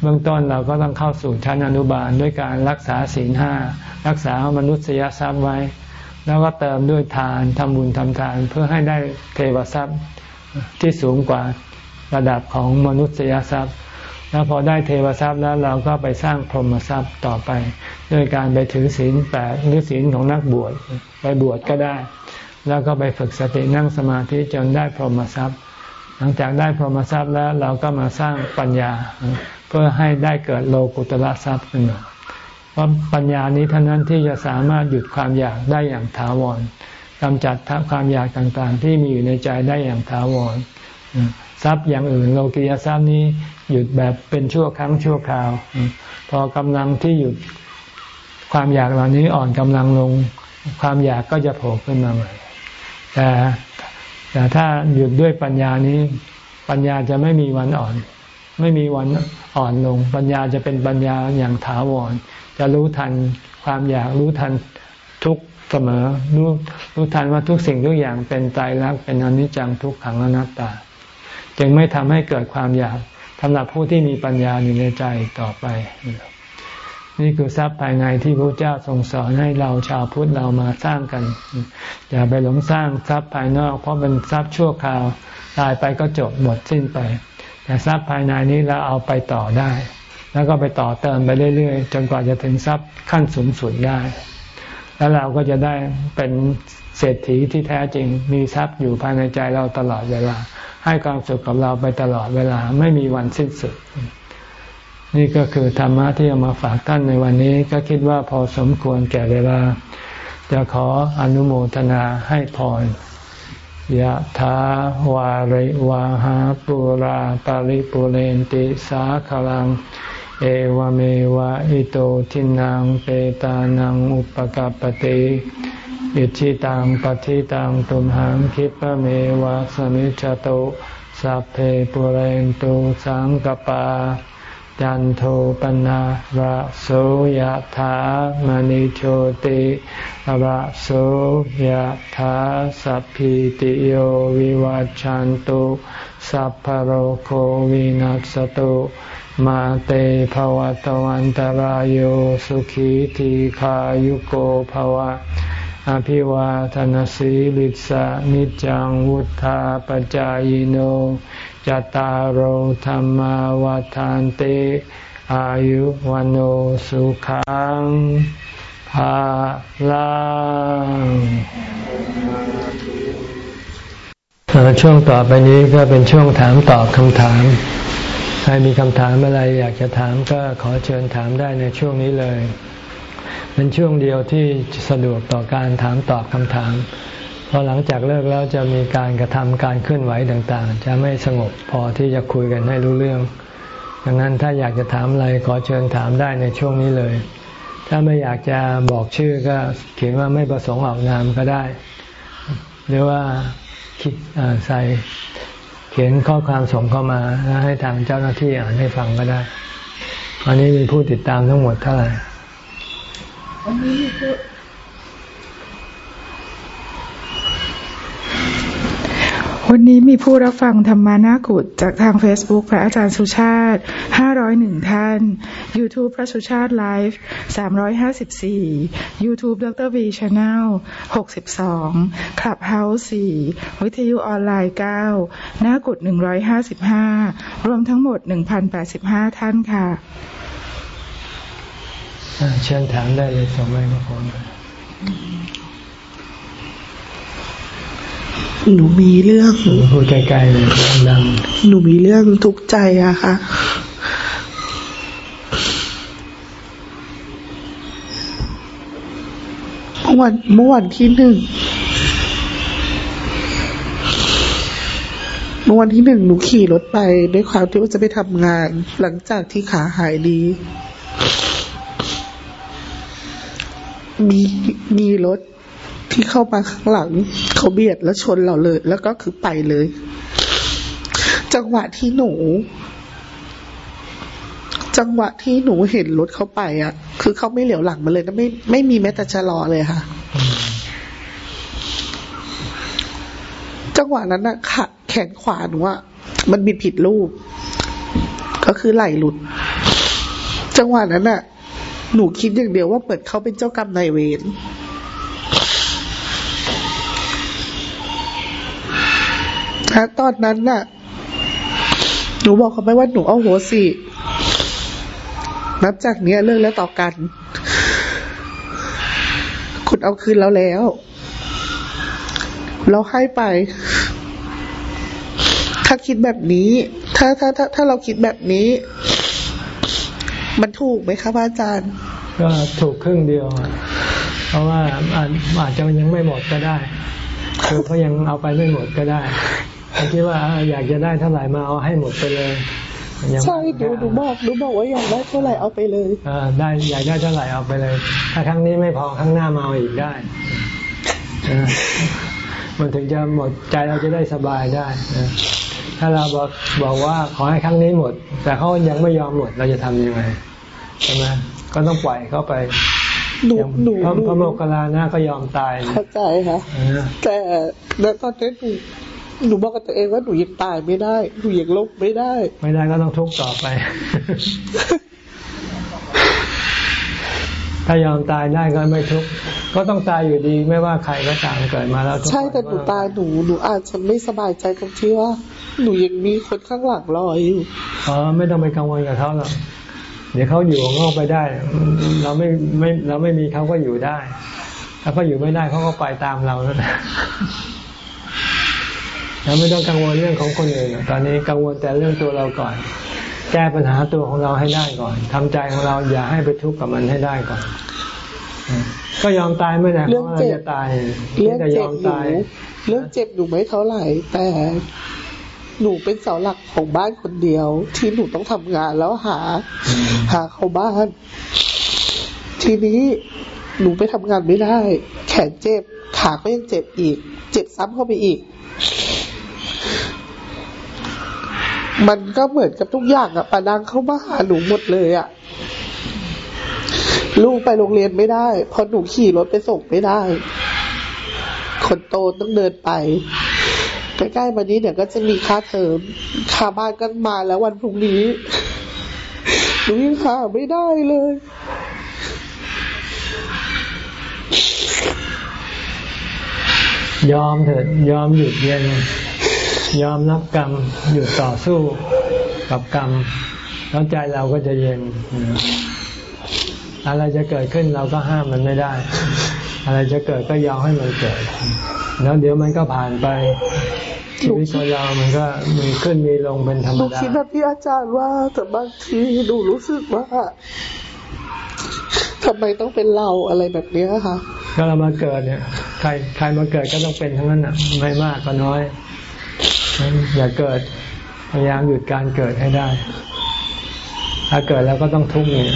เบื้องต้นเราก็ต้องเข้าสู่ชั้นอนุบาลด้วยการรักษาศีลห้ารักษามนุษยทรัพย์ไว้ แล้วก็เติมด้วยทานทำบุญทำทานเพื่อให้ได้เทวทรัพย์ที่สูงกว่า ระดับของมนุษยทรัพย์ แล้วพอได้เทวทรัพย์แล้วเราก็ไปสร้างพรหมทรัพย์ต่อไป ด้วยการไปถือศีลแปดหรือศีลของนักบวชไปบวชก็ได้ แล้วก็ไปฝึกสตินั่งสมาธิจนได้พรหมทรัพย์ หลังจากได้พรหมทรัพย์แล้วเราก็มาสร้างปัญญา เพื่อให้ได้เกิดโลกุตละทรัพย์ขึ้นมาเพราะปัญญานี้เท่านั้นที่จะสามารถหยุดความอยากได้อย่างถาวรกำจัดความอยากต่างๆ ที่มีอยู่ในใจได้อย่างถาวร ทรัพย์อย่างอื่นโลกียทรัพย์นี้หยุดแบบเป็นชั่วครั้งชั่วคราว พอกำลังที่หยุดความอยากเหล่านี้อ่อนกำลังลง ความอยากก็จะโผล่ขึ้นมาใหม่แต่แต่ถ้าหยุดด้วยปัญญานี้ ปัญญาจะไม่มีวันอ่อน ไม่มีวันอ่อนลง ปัญญาจะเป็นปัญญาอย่างถาวร จะรู้ทันความอยากรู้ทันทุกเสมอรู้รู้ทันว่าทุกสิ่งทุกอย่างเป็นตายรักเป็นอนิจจังทุกขังอนัตตา จึงไม่ทำให้เกิดความอยากสำหรับผู้ที่มีปัญญาอยู่ในใจต่อไป นี่คือทรัพย์ภายในที่พระเจ้าทรงสอนให้เราชาวพุทธเรามาสร้างกัน อย่าไปหลงสร้างทรัพย์ภายนอก เพราะเป็นทรัพย์ชั่วคราวตายไปก็จบหมดสิ้นไป แต่ทรัพย์ภายในนี้เราเอาไปต่อได้ แล้วก็ไปต่อเติมไปเรื่อยๆ จนกว่าจะถึงทรัพย์ขั้นสูงสุดได้ แล้วเราก็จะได้เป็นเศรษฐีที่แท้จริงมีทรัพย์อยู่ภายในใจเราตลอดเวลา ให้ความสุขกับเราไปตลอดเวลาไม่มีวันสิ้นสุด นี่ก็คือธรรมะที่เอามาฝากท่านในวันนี้ ก็คิดว่าพอสมควรแก่เวลา จะขออนุโมทนาให้พรยะถาวาริวาหาปุราปาริปุเรนติสาขลัง เอวเมวะอิโตทินังเปตานังอุปกปติอิชิตังปฏิตังตุมหังคิปะเมวะสมิจจตุสัพเพปุเรนตุสังกปาจันโทปนะระโสยธามณิโชติระโสยธาสัพพิติโยวิวัจจันตุสัพพโรโควินัสตุ มาเตภวตวันตารโยสุขีทีขายุโกภวะ อภิวาทนสีลิสะนิจังวุธาปจายโนจตารโหธรรมวาทานเต อายุวันโอสุขังภาลังช่วงต่อไปนี้ก็เป็นช่วงถามตอบคำถาม รมีคำถามอะไรอยากจะถามก็ขอเชิญถามได้ในช่วงนี้เลย เป็นช่วงเดียวที่สะดวกต่อการถามตอบคำถามพอหลังจากเลิกแล้วจะมีการกระทำการเคลื่อนไหวต่างๆ จะไม่สงบพอที่จะคุยกันให้รู้เรื่องดังนั้นถ้าอยากจะถามอะไรขอเชิญถามได้ในช่วงนี้เลย ถ้าไม่อยากจะบอกชื่อก็เขียนว่าไม่ประสงค์ออกนามก็ได้ หรือว่าใส่ ขียนข้อความส่งเข้ามาแล้วให้ทางเจ้าหน้าที่อ่านให้ฟังก็ได้วันนี้มีผู้ติดตามทั้งหมดเท่าไหร่วันนี้มีผู้ วันนี้มีผู้รับฟังธรรมานากุฏจากทาง Facebook พระอาจารย์สุชาติ 501 ท่าน YouTube พระสุชาติไลฟ์354 YouTube ดร V Channel 62 Clubhouse 4 วิทยุออนไลน์9นากุฏ155 รวมทั้งหมด 1,085 ท่านค่ะเชิญถามได้เลยส่งไมโครโฟน หนูมีเรื่องพูดใกลๆเลยดังหนูมีเรื่องทุกข์ใจอะค่ะเมื่อวันเมื่อวันที่หนึ่งเมื่อวันที่หนึ่งหนูขี่รถไปด้วยความที่ว่าจะไปทำงาน หลังจากที่ขาหายดี มีมีรถ ที่เข้ามาข้างหลัง เขาเบียดแล้วชนเราเลย แล้วก็คือไปเลย จังหวะที่หนู จังหวะที่หนูเห็นรถเขาไปอะ คือเขาไม่เหลียวหลังมาเลยนะไม่ไม่มีแม้แต่ชะลอเลยค่ะ จังหวะนั้นอะขาแขนขวาหนูอะมันบิดผิดรูป ก็คือไหลหลุด จังหวะนั้นอะหนูคิดอย่างเดียวว่าเปิดเขาเป็นเจ้ากรรมนายเวร ถ้าตอนนั้นน่ะ หนูบอกเขาไปว่าหนูเอาหัวสิ นับจากเนี้ยเลิกแล้วต่อกัน คุณเอาคืนแล้วแล้ว เราให้ไป ถ้าคิดแบบนี้ ถ้าถ้าถ้าถ้าเราคิดแบบนี้ มันถูกไหมคะพระอาจารย์ ก็ถูกครึ่งเดียว เพราะว่าอาจอาจจะยังไม่หมดก็ได้คือเขายังเอาไปไม่หมดก็ได้ คิดว่าเอออยากจะได้เท่าไหร่มาเอาให้หมดไปเลยยังใช่หนูหนูบอกหนูบอกว่าอยากได้เท่าไหร่เอาไปเลยเออได้อยากได้เท่าไหร่เอาไปเลย ถ้าครั้งนี้ไม่พอครั้งหน้ามาเอาอีกได้เออมันถึงจะหมดใจเราจะได้สบายได้นะถ้าเราบอกบอกว่าขอให้ครั้งนี้หมด แต่เขายังไม่ยอมหมดเราจะทำยังไงใช่ไหมก็ต้องปล่อยเขาไปหนูอย่างหนูพระหนูพระโมคคัลลานะก็ยอมตายเข้าใจค่ะเออแต่ณตอนนี้หนู หนูบอกกับตัวเองว่าหนูยังตายไม่ได้หนูยังลบไม่ได้ ไม่ได้ก็ต้องทุกข์ต่อไป ถ้ายอมตายได้ก็ไม่ทุกข์ก็ต้องตายอยู่ดีไม่ว่าใครก็ตามเกิดมาแล้วทุกใช่คนแต่หนูตายหนูหนูอาจจะไม่สบายใจตรงที่ว่า หนูยังมีคนข้างหลังรออยู่อ๋อไม่ต้องไปกังวลกับเขาหรอกเดี๋ยวเขาอยู่ของเขาไปได้ เราไม่ไม่เราไม่มีเขาก็อยู่ได้ ถ้าเขาอยู่ไม่ได้เขาก็ไปตามเราแล้วนะ เราไม่ต้องกังวลเรื่องของคนอื่นหรอกตอนนี้กังวลแต่เรื่องตัวเราก่อน แก้ปัญหาตัวของเราให้ได้ก่อนทำใจของเราอย่าให้ไปทุกข์กับมันให้ได้ก่อนอืมก็ยอมตายไม่ได้เพเรื่องราะเราเจ็บจะตายเรื่องแต่ยเจ็อบมหนูตายเรื่องเจ็บหนูไม่เท่าไหร่แต่หนูเป็นเสาหลักของบ้านคนเดียว ที่หนูต้องทำงานแล้วหา หาเข้าบ้าน ทีนี้หนูไปทำงานไม่ได้ แขนเจ็บขาก็ยังเจ็บอีก เจ็บซ้ำเข้าไปอีก มันก็เหมือนกับทุกอย่างอะปาดังเข้ามาหาหนูหมดเลยอะลูกไปโรงเรียนไม่ได้เพราะหนูขี่รถไปส่งไม่ได้ คนโตต้องเดินไปใกล้ๆมานี้เดี๋ยวก็จะมีค่าเทอมค่าบ้านก็มาแล้ววันพรุ่งนี้หนูยังหาไม่ได้เลย ยอมเถิดยอมหยุดเย็น ยอมรับกรรมหยุดต่อสู้กับกรรม แล้วใจเราก็จะเย็น อะไรจะเกิดขึ้นเราก็ห้ามมันไม่ได้ อะไรจะเกิดก็ยอมให้มันเกิด แล้วเดี๋ยวมันก็ผ่านไปชีวิตของเรามันก็มีขึ้นมีลงเป็นธรรหมนูดาคิดแบบที่อาจารย์ว่าแต่บางทีหนูรู้สึกว่าทำไมต้องเป็นเราอะไรแบบเนี้ยค่ะก็เรามาเกิดเนี่ย ใครใครมาเกิดก็ต้องเป็นทั้งนั้นอะ ไม่มากก็น้อยงั้น อย่าเกิดพยายามหยุดการเกิดให้ได้ ถ้าเกิดแล้วก็ต้องทุกข์เนี่ย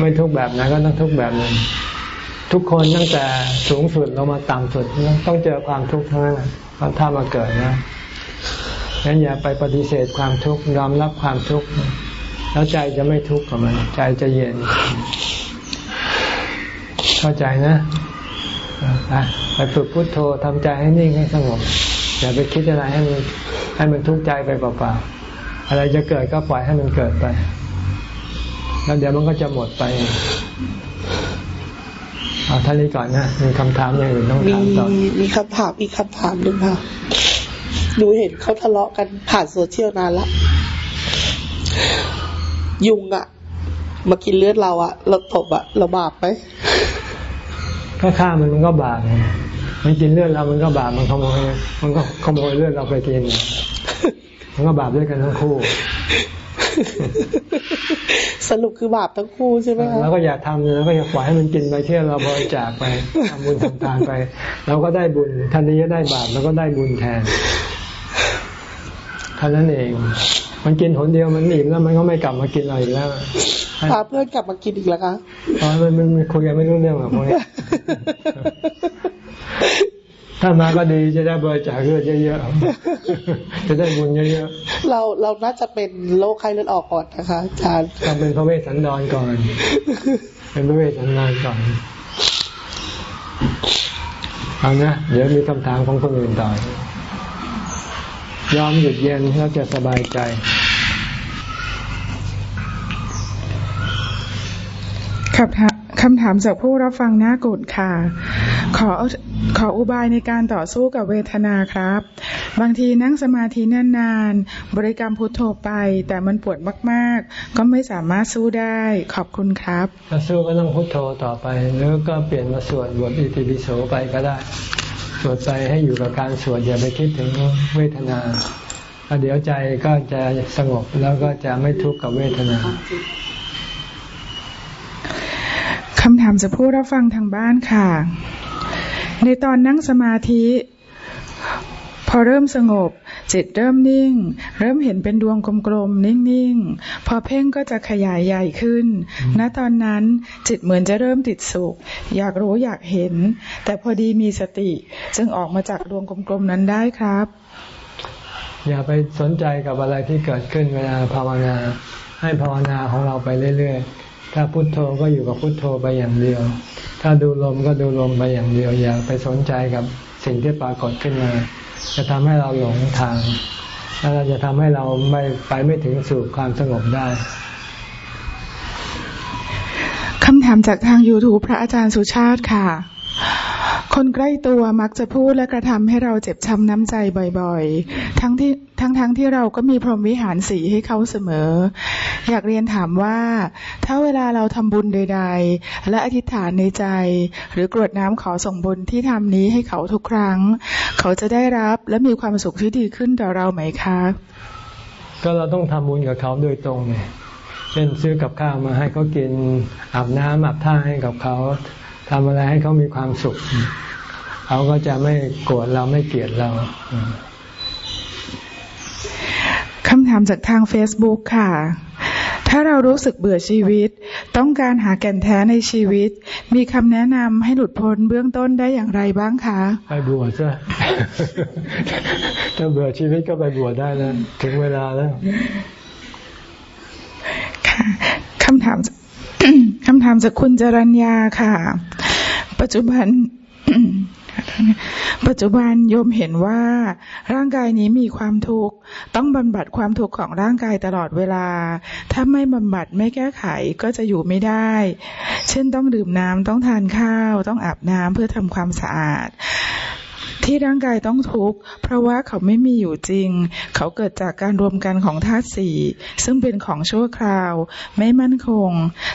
ไม่ทุกข์แบบไหนก็ต้องทุกข์แบบหนึ่งทุกคนตั้งแต่สูงสุดลงมาต่ำสุดต้องเจอความทุกข์ทั้งนั้นน่ะถ้ามาเกิดนะงั้นอย่าไปปฏิเสธความทุกข์ยอมรับความทุกข์แล้วใจจะไม่ทุกข์กับมัน ใจจะเย็น เข้าใจนะไปไปฝึกพุโทโธทำใจให้นิ่งให้สงบอย่าไปคิดอะไรให้มัน ให้มันทุกข์ใจไปเปล่าๆอะไรจะเกิดก็ปล่อยให้มันเกิดไป แล้วเดี๋ยวมันก็จะหมดไปเอาท่านนี้ก่อนนะมีคำถามอย่างอื่นต้องมีถามต่อมีคำถามอีกคำถามหนึ่งค่ะหนูเห็นเขาทะเลาะกันผ่านโซเชียลนานละยุงอะมากินเลือดเราอะเราตบอะเราบาปไหมก็ฆ่ามันมันก็บาปไงมันกินเลือดเรามันก็บาปมันขโมยมันก็ขโมยเลือดเราไปกิน มันก็บาปด้วยกันทั้งคู่ สรุปคือบาปทั้งคู่ใช่ไหมคะแล้วก็อย่าทำแล้วก็อย่าปล่อยให้มันกินไปเที่ยวเราบริจาคไปทำบุญทำทานไปเราก็ได้บุญทันทีจะได้บาปเราก็ได้บุญแทนเท่านั้นเอง มันกินหนเดียวมันอิ่มแล้วมันก็ไม่กลับมากินเราอีกแล้วพาเพื่อนกลับมากินอีกแล้วคะตอนมันมันมันคุยกันไม่รู้เรื่องหรอกพวกนี้ ถ้ามาก็ดีจะได้บริจาคเลือดเยอะๆ จะได้บุญเยอะเราเราน่าจะเป็นโรคไข้เลือดออกก่อนนะคะอาจารย์ๆต้องเป็นพระเวสสันดรก่อน เป็นพระเวสสันดรก่อนเอานะเดี๋ยวมีคำถามของคนอื่นต่อยอมหยุดเย็นแล้วจะสบายใจคำถาม คำถามจากผู้รับฟังหน้ากดค่ะ ขอขออุบายในการต่อสู้กับเวทนาครับ บางทีนั่งสมาธินานๆ บริกรรมพุทโธไป แต่มันปวดมากๆ ก็ไม่สามารถสู้ได้ขอบคุณครับถ้าสู้ก็ต้องพุทโธต่อไป หรือก็เปลี่ยนมาสวดบทอิติปิโสไปก็ได้ สวดใจให้อยู่กับการสวดอย่าไปคิดถึงเวทนาเดี๋ยวใจก็จะสงบแล้วก็จะไม่ทุกข์กับเวทนาำถามจะพูดรับฟังทางบ้านค่ะ ในตอนนั่งสมาธิ พอเริ่มสงบ จิตเริ่มนิ่ง เริ่มเห็นเป็นดวงกลมๆ นิ่งๆ พอเพ่งก็จะขยายใหญ่ขึ้น ณตอนนั้นจิตเหมือนจะเริ่มติดสุข อยากรู้อยากเห็น แต่พอดีมีสติ จึงออกมาจากดวงกลมๆ นั้นได้ครับ อย่าไปสนใจกับอะไรที่เกิดขึ้นเวลาภาวนา ให้ภาวนาของเราไปเรื่อยๆ ถ้าพุโทโธก็อยู่กับพุโทโธไปอย่างเดียว ถ้าดูลมก็ดูลมไปอย่างเดียว อย่าไปสนใจกับสิ่งที่ปรากฏขึ้นมา จะทำให้เราหลงทาง แล้วเราจะทำให้เราไม่ไปไม่ถึงสู่ความสงบได้คำถามจากทาง YouTube พระอาจารย์สุชาติค่ะ คนใกล้ตัวมักจะพูดและกระทำให้เราเจ็บช้ำน้ำใจบ่อยๆ ทั้งที่ทั้งทั้งที่เราก็มีพรหมวิหารสีให้เขาเสมอ อยากเรียนถามว่า ถ้าเวลาเราทำบุญใด ๆ และอธิษฐานในใจ หรือกรวดน้ำขอส่งบุญที่ทำนี้ให้เขาทุกครั้ง เขาจะได้รับและมีความสุขที่ดีขึ้นต่อเราไหมคะ ก็เราต้องทำบุญกับเขาโดยตรงไงเช่นซื้อกับข้าวมาให้เขากินอาบน้ำอาบท่าให้กับเขาทำอะไรให้เขามีความสุข เขาก็จะไม่โกรธเราไม่เกลียดเราคำถามจากทาง Facebook ค่ะ ถ้าเรารู้สึกเบื่อชีวิต ต้องการหาแก่นแท้ในชีวิต มีคำแนะนำให้หลุดพ้นเบื้องต้นได้อย่างไรบ้างคะ ไปบวชซะถ้าเบื่อชีวิตก็ไปบวชได้แล้ว ถึงเวลาแล้วคำถามคำถามจากคุณจรัญญาค่ะ ปัจจุบัน ปัจจุบันโยมเห็นว่าร่างกายนี้มีความทุกข์ต้องบำบัดความทุกข์ของร่างกายตลอดเวลา ถ้าไม่บำบัดไม่แก้ไขก็จะอยู่ไม่ได้ เช่นต้องดื่มน้ำต้องทานข้าว ต้องอาบน้ำเพื่อทำความสะอาดที่ร่างกายต้องทุกข์เพราะว่าเขาไม่มีอยู่จริง เขาเกิดจากการรวมกันของธาตุสี่ซึ่งเป็นของชั่วคราว ไม่มั่นคง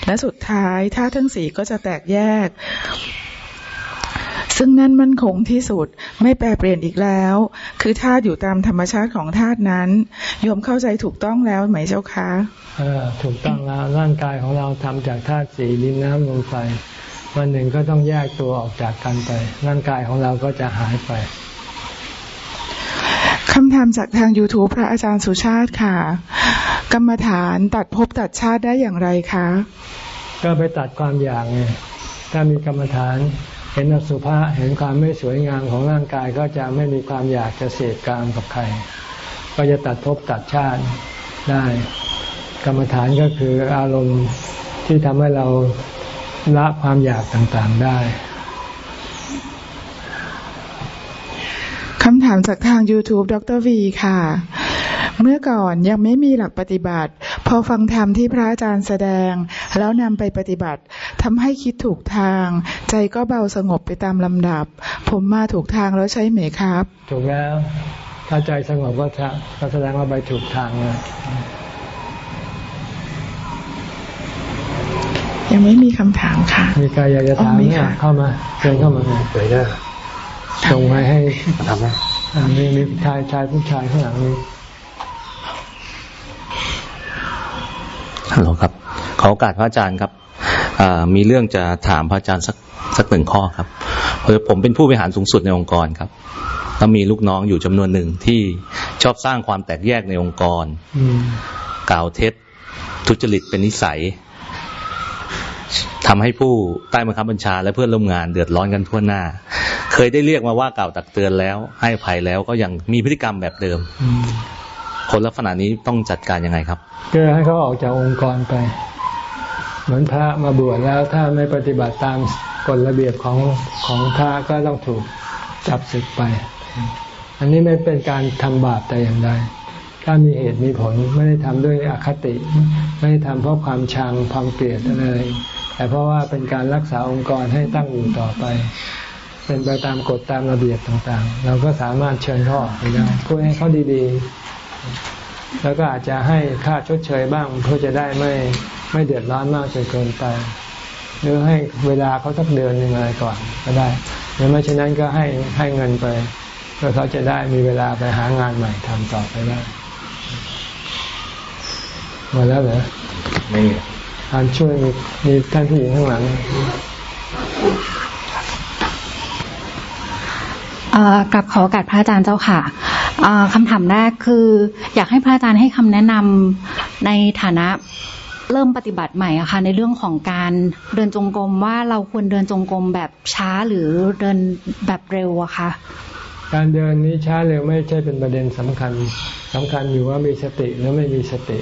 และสุดท้ายธาตุทั้งสี่ก็จะแตกแยก ซึ่งนั่นมั่นคงที่สุดไม่แปรเปลี่ยนอีกแล้ว คือธาตุอยู่ตามธรรมชาติของธาตุนั้นโยมเข้าใจถูกต้องแล้วไหมเจ้าคะเออถูกต้องแล้วร่างกายของเราทำจากธาตุสี่ดินน้ำลมไฟวันหนึ่งก็ต้องแยกตัวออกจากกันไป ร่างกายของเราก็จะหายไปคำถามจากทาง YouTube พระอาจารย์สุชาติค่ะ กรรมฐานตัดภพตัดชาติได้อย่างไรคะ ก็ไปตัดความอยากไงถ้ามีกรรมฐาน เห็นอสุภะเห็นความไม่สวยงามของร่างกายก็จะไม่มีความอยากจะเสพกามกับใคร ก็จะตัดภพตัดชาติได้ กรรมฐานก็คืออารมณ์ที่ทำให้เราละความอยากต่างๆได้คำถามจากทาง YouTube ดรวีค่ะ เมื่อก่อนยังไม่มีหลักปฏิบัติ พอฟังธรรมที่พระอาจารย์แสดง แล้วนำไปปฏิบัติ ทำให้คิดถูกทาง ใจก็เบาสงบไปตามลำดับ ผมมาถูกทางแล้วใช่ไหมครับ ถูกแล้ว ถ้าใจสงบก็จะแสดงว่าไปถูกทางเลยยังไม่มีคำถามค่ะ มีใครอยากจะถามเนี่ยเข้ามาเชิญเข้ามาเลยได้ส่งมาให้ทำไหมมีมีชายชายผู้ชายข้างหลังนี้ฮัลโหลครับขอโอกาสพระอาจารย์ครับ มีเรื่องจะถามพระอาจารย์สักสักหนึ่งข้อครับเพราะผมเป็นผู้บริหารสูงสุดในองค์กรครับแล้วมีลูกน้องอยู่จำนวนหนึ่งที่ชอบสร้างความแตกแยกในองค์กรกล่าวเท็จทุจริตเป็นนิสัยทำให้ผู้ใต้บังคับบัญชา และเพื่อนร่วมงานเดือดร้อนกันทั่วหน้า เคยได้เรียกมาว่าเก่าตักเตือนแล้ว ให้ภัยแล้วก็ยังมีพฤติกรรมแบบเดิมคนลักษณะนี้ต้องจัดการยังไงครับก็ให้เขาออกจากองค์กรไป เหมือนพระมาบวชแล้วถ้าไม่ปฏิบัติตามกฎระเบียบของของพระก็ต้องถูกจับศึกไป อันนี้ไม่เป็นการทำบาปแต่อย่างใดถ้ามีเหตุมีผลไม่ได้ทำด้วยอคติ ไม่ได้ทำเพราะความชังความเกลียดอะไร แต่เพราะว่าเป็นการรักษาองค์กรให้ตั้งอยู่ต่อไป เป็นไปตามกฎตามระเบียบต่างๆ เราก็สามารถเชิญเขาออกไปได้พูดให้เขาดีๆ แล้วก็อาจจะให้ค่าชดเชยบ้างเพื่อจะได้ไม่ ไม่เดือดร้อนมากจนเกินไปหรือให้เวลาเขาสักเดือนหนึ่งอะไรก่อนก็ได้หรือไม่เช่นนั้นก็ให้ให้เงินไปเพื่อเขาจะได้มีเวลาไปหางานใหม่ทำต่อไปได้หมดแล้วเหรอไม่ทานช่วยมีท่านผู้หญิงข้างหลังกับขอการพระอาจารย์เจ้าค่ะคำถามแรกคือ อยากให้พระอาจารย์ให้คำแนะนำในฐานะ เริ่มปฏิบัติใหม่อะค่ะในเรื่องของการเดินจงกรมว่าเราควรเดินจงกรมแบบช้าหรือเดินแบบเร็วอะค่ะ การเดินนี้ช้าเร็วไม่ใช่เป็นประเด็นสำคัญสำคัญอยู่ว่ามีสติหรือไม่มีสติ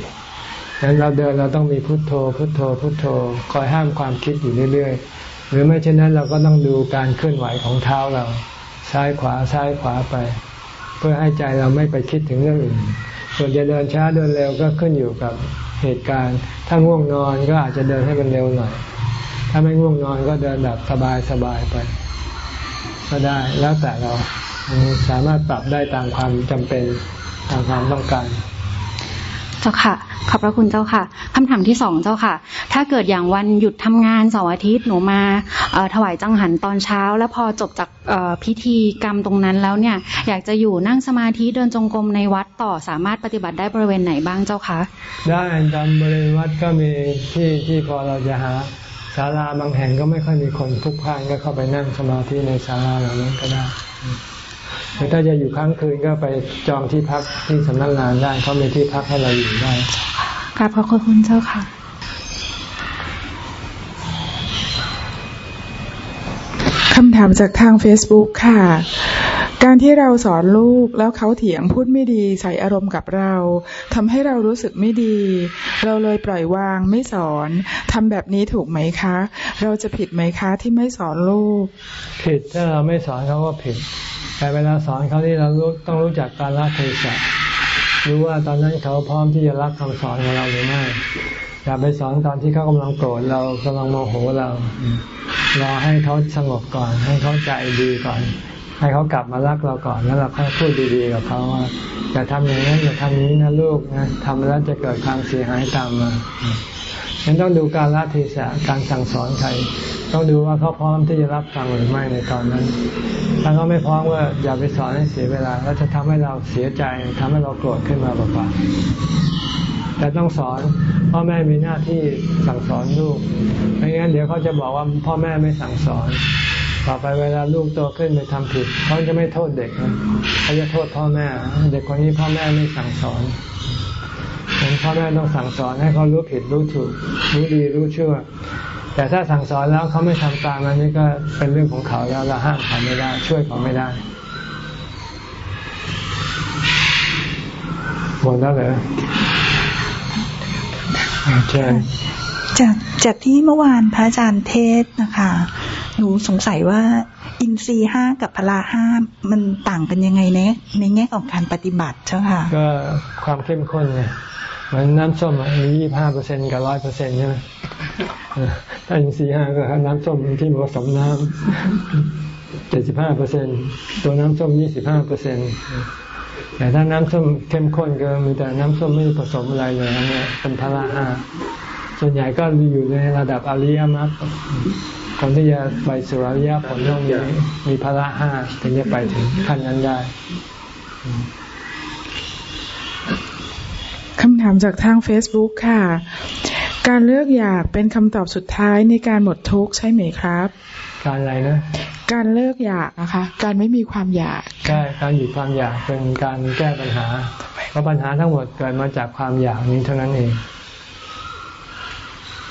ดังนั้นเราเดินเราต้องมีพุทโธ พุทโธ พุทโธคอยห้ามความคิดอยู่เรื่อยๆ หรือไม่เช่นนั้นเราก็ต้องดูการเคลื่อนไหวของเท้าเราซ้ายขวาซ้ายขวาไป เพื่อให้ใจเราไม่ไปคิดถึงเรื่องอื่น ส่วนจะเดินช้าเดินเร็วก็ขึ้นอยู่กับ เหตุการณ์ ถ้าง่วงนอนก็อาจจะเดินให้มันเร็วหน่อย ถ้าไม่ง่วงนอนก็เดินแบบสบายสบายไป ก็ได้แล้วแต่เราสามารถปรับได้ตามความจำเป็นตามความต้องการเจ้าค่ะ ขอบพระคุณเจ้าค่ะคำถามที่สองเจ้าค่ะ ถ้าเกิดอย่างวันหยุดทำงานเสาร์อาทิตย์หนูมาถวายจังหันตอนเช้า แล้วพอจบจากพิธีกรรมตรงนั้นแล้วเนี่ย อยากจะอยู่นั่งสมาธิเดินจงกรมในวัดต่อสามารถปฏิบัติได้บริเวณไหนบ้างเจ้าคะได้ตามบริเวณวัดก็มีที่ที่พอเราจะหาศาลาบางแห่งก็ไม่ค่อยมีคนพุกพ่านก็เข้าไปนั่งสมาธิในศาลาเหล่านั้นก็ได้ หรือถ้าจะอยู่ค้างคืนก็ไปจองที่พักที่สำนักงานได้เขามีที่พักให้เราอยู่ได้ครับขอบคุณเจ้าค่ะ คำถามจากทาง Facebook ค่ะ การที่เราสอนลูกแล้วเขาเถียงพูดไม่ดีใส่อารมณ์กับเราทำให้เรารู้สึกไม่ดี เราเลยปล่อยวางไม่สอนทำแบบนี้ถูกไหมคะ เราจะผิดไหมคะที่ไม่สอนลูก ผิดถ้าเราไม่สอนเขาก็ผิด แต่เวลาสอนเขาที่เราต้องรู้จักการละเทศะรู้ว่าตอนนั้นเขาพร้อมที่จะรับคำสอนของเราหรือไม่อย่าไปสอนตอนที่เขากำลังโกรธเรากำลังโมโหเรารอให้เขาสงบก่อน ให้เขาใจดีก่อน ให้เขากลับมารักเราก่อนแล้วเราค่อยพูดดีๆกับเขาว่าอย่าทำอย่างนั้นอย่าทำนี้นะลูกนะทำแล้วจะเกิดความเสียหายตามมา ฉันต้องดูการละเทศะการสั่งสอนใครต้องดูว่าเขาพร้อมที่จะรับฟังหรือไม่ในตอนนั้น ถ้าเขาไม่พร้อมว่าอย่าไปสอนให้เสียเวลา แล้วจะทำให้เราเสียใจทำให้เราโกรธขึ้นมาเปล่าๆแต่ต้องสอนพ่อแม่มีหน้าที่สั่งสอนลูกไม่งั้นเดี๋ยวเขาจะบอกว่าพ่อแม่ไม่สั่งสอนต่อไปเวลาลูกโตขึ้นไปทำผิดเขาจะไม่โทษเด็กนะเขาจะโทษพ่อแม่ เด็กคนนี้พ่อแม่ไม่สั่งสอน ฉะนั้นพ่อแม่ต้องสั่งสอนให้เขารู้ผิดรู้ถูกรู้ดีรู้ชั่ว แต่ถ้าสั่งสอนแล้วเขาไม่ทำตามอันนี้ก็เป็นเรื่องของเขาแล้วเราห้ามเขาไม่ได้ ช่วยเขาไม่ได้หมดแล้วเหรอเชิญจากจากที่เมื่อวานพระอาจารย์เทศนะคะ หนูสงสัยว่าอินทรีห้ากับพละห้ามันต่างกันยังไงในในแง่ของการปฏิบัติเจ้าค่ะ ก็ความเข้มข้นไง เหมือนน้ำส้มมียี่ห้าเปอร์เซ็นกับร้อยเปอร์เซ็นใช่ไหมถ้าอินทรีห้าก็น้ำส้มที่ผสมน้ำเจ็ดสิบห้าเปอร์เซ็นตัวน้ำส้มยี่สิบห้าเปอร์เซ็นแต่ถ้าน้ำส้มเข้มข้นก็มีแต่น้ำส้มไม่ผสมอะไรเลยเนี่ยเป็นพละห้าส่วนใหญ่ก็อยู่ในระดับอริยมรรคคนที่จะไปสู่อริยผลต้องมีมีพละห้าถึงจะไปถึงขั้นนั้นได้ คำถามจากทาง Facebook ค่ะ การเลือกอยากเป็นคำตอบสุดท้ายในการหมดทุกข์ใช่ไหมครับ การอะไรนะ การเลิกอยากนะคะ การไม่มีความอยากใช่การหยุดความอยากเป็นการแก้ปัญหา เพราะปัญหาทั้งหมดเกิดมาจากความอยากนี้เท่านั้นเอง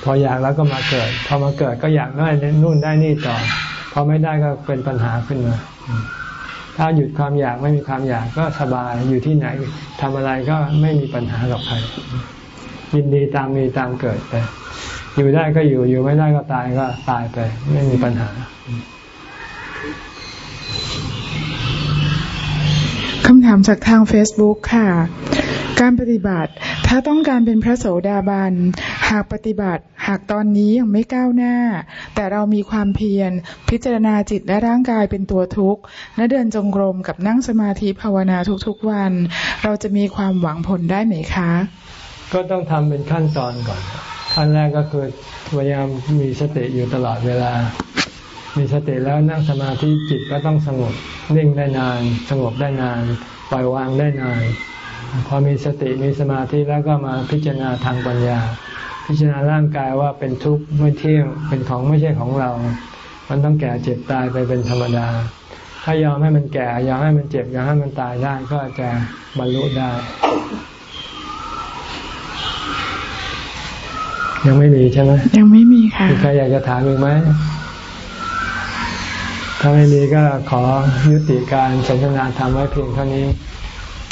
พออยากแล้วก็มาเกิด พอมาเกิดก็อยากได้นู่นได้นี่ต่อ พอไม่ได้ก็เป็นปัญหาขึ้นมา ถ้าหยุดความอยากไม่มีความอยากก็สบายอยู่ที่ไหนทำอะไรก็ไม่มีปัญหากับใครยินดีตามมีตามเกิดไป อยู่ได้ก็อยู่อยู่ไม่ได้ก็ตายก็ตายไป ไม่มีปัญหาคำถามจากทาง Facebook ค่ะ การปฏิบัติ ถ้าต้องการเป็นพระโสดาบัน หากปฏิบัติ หากตอนนี้ยังไม่ก้าวหน้า แต่เรามีความเพียร พิจารณาจิตและร่างกายเป็นตัวทุกข์ และเดินจงกรมกับนั่งสมาธิภาวนาทุกๆวัน เราจะมีความหวังผลได้ไหมคะ ก็ต้องทำเป็นขั้นตอนก่อน ขั้นแรกก็คือพยายามมีสติอยู่ตลอดเวลา มีสติแล้วนั่งสมาธิจิตก็ต้องสงบนิ่งได้นาน สงบได้นาน ปล่อยวางได้นาน พอมีสติมีสมาธิแล้วก็มาพิจารณาทางปัญญา พิจารณาร่างกายว่าเป็นทุกข์ไม่เที่ยงเป็นของไม่ใช่ของเรา มันต้องแก่เจ็บตายไปเป็นธรรมดา ถ้ายอมให้มันแก่ยอมให้มันเจ็บยอมให้มันตายได้ก็จะบรรลุได้ ยังไม่มีใช่ไหมยังไม่มีค่ะมีใครอยากจะถามอีกไหมถ้าไม่มีก็ขอยุติการสนทนาธรรมไว้เพียงเท่านี้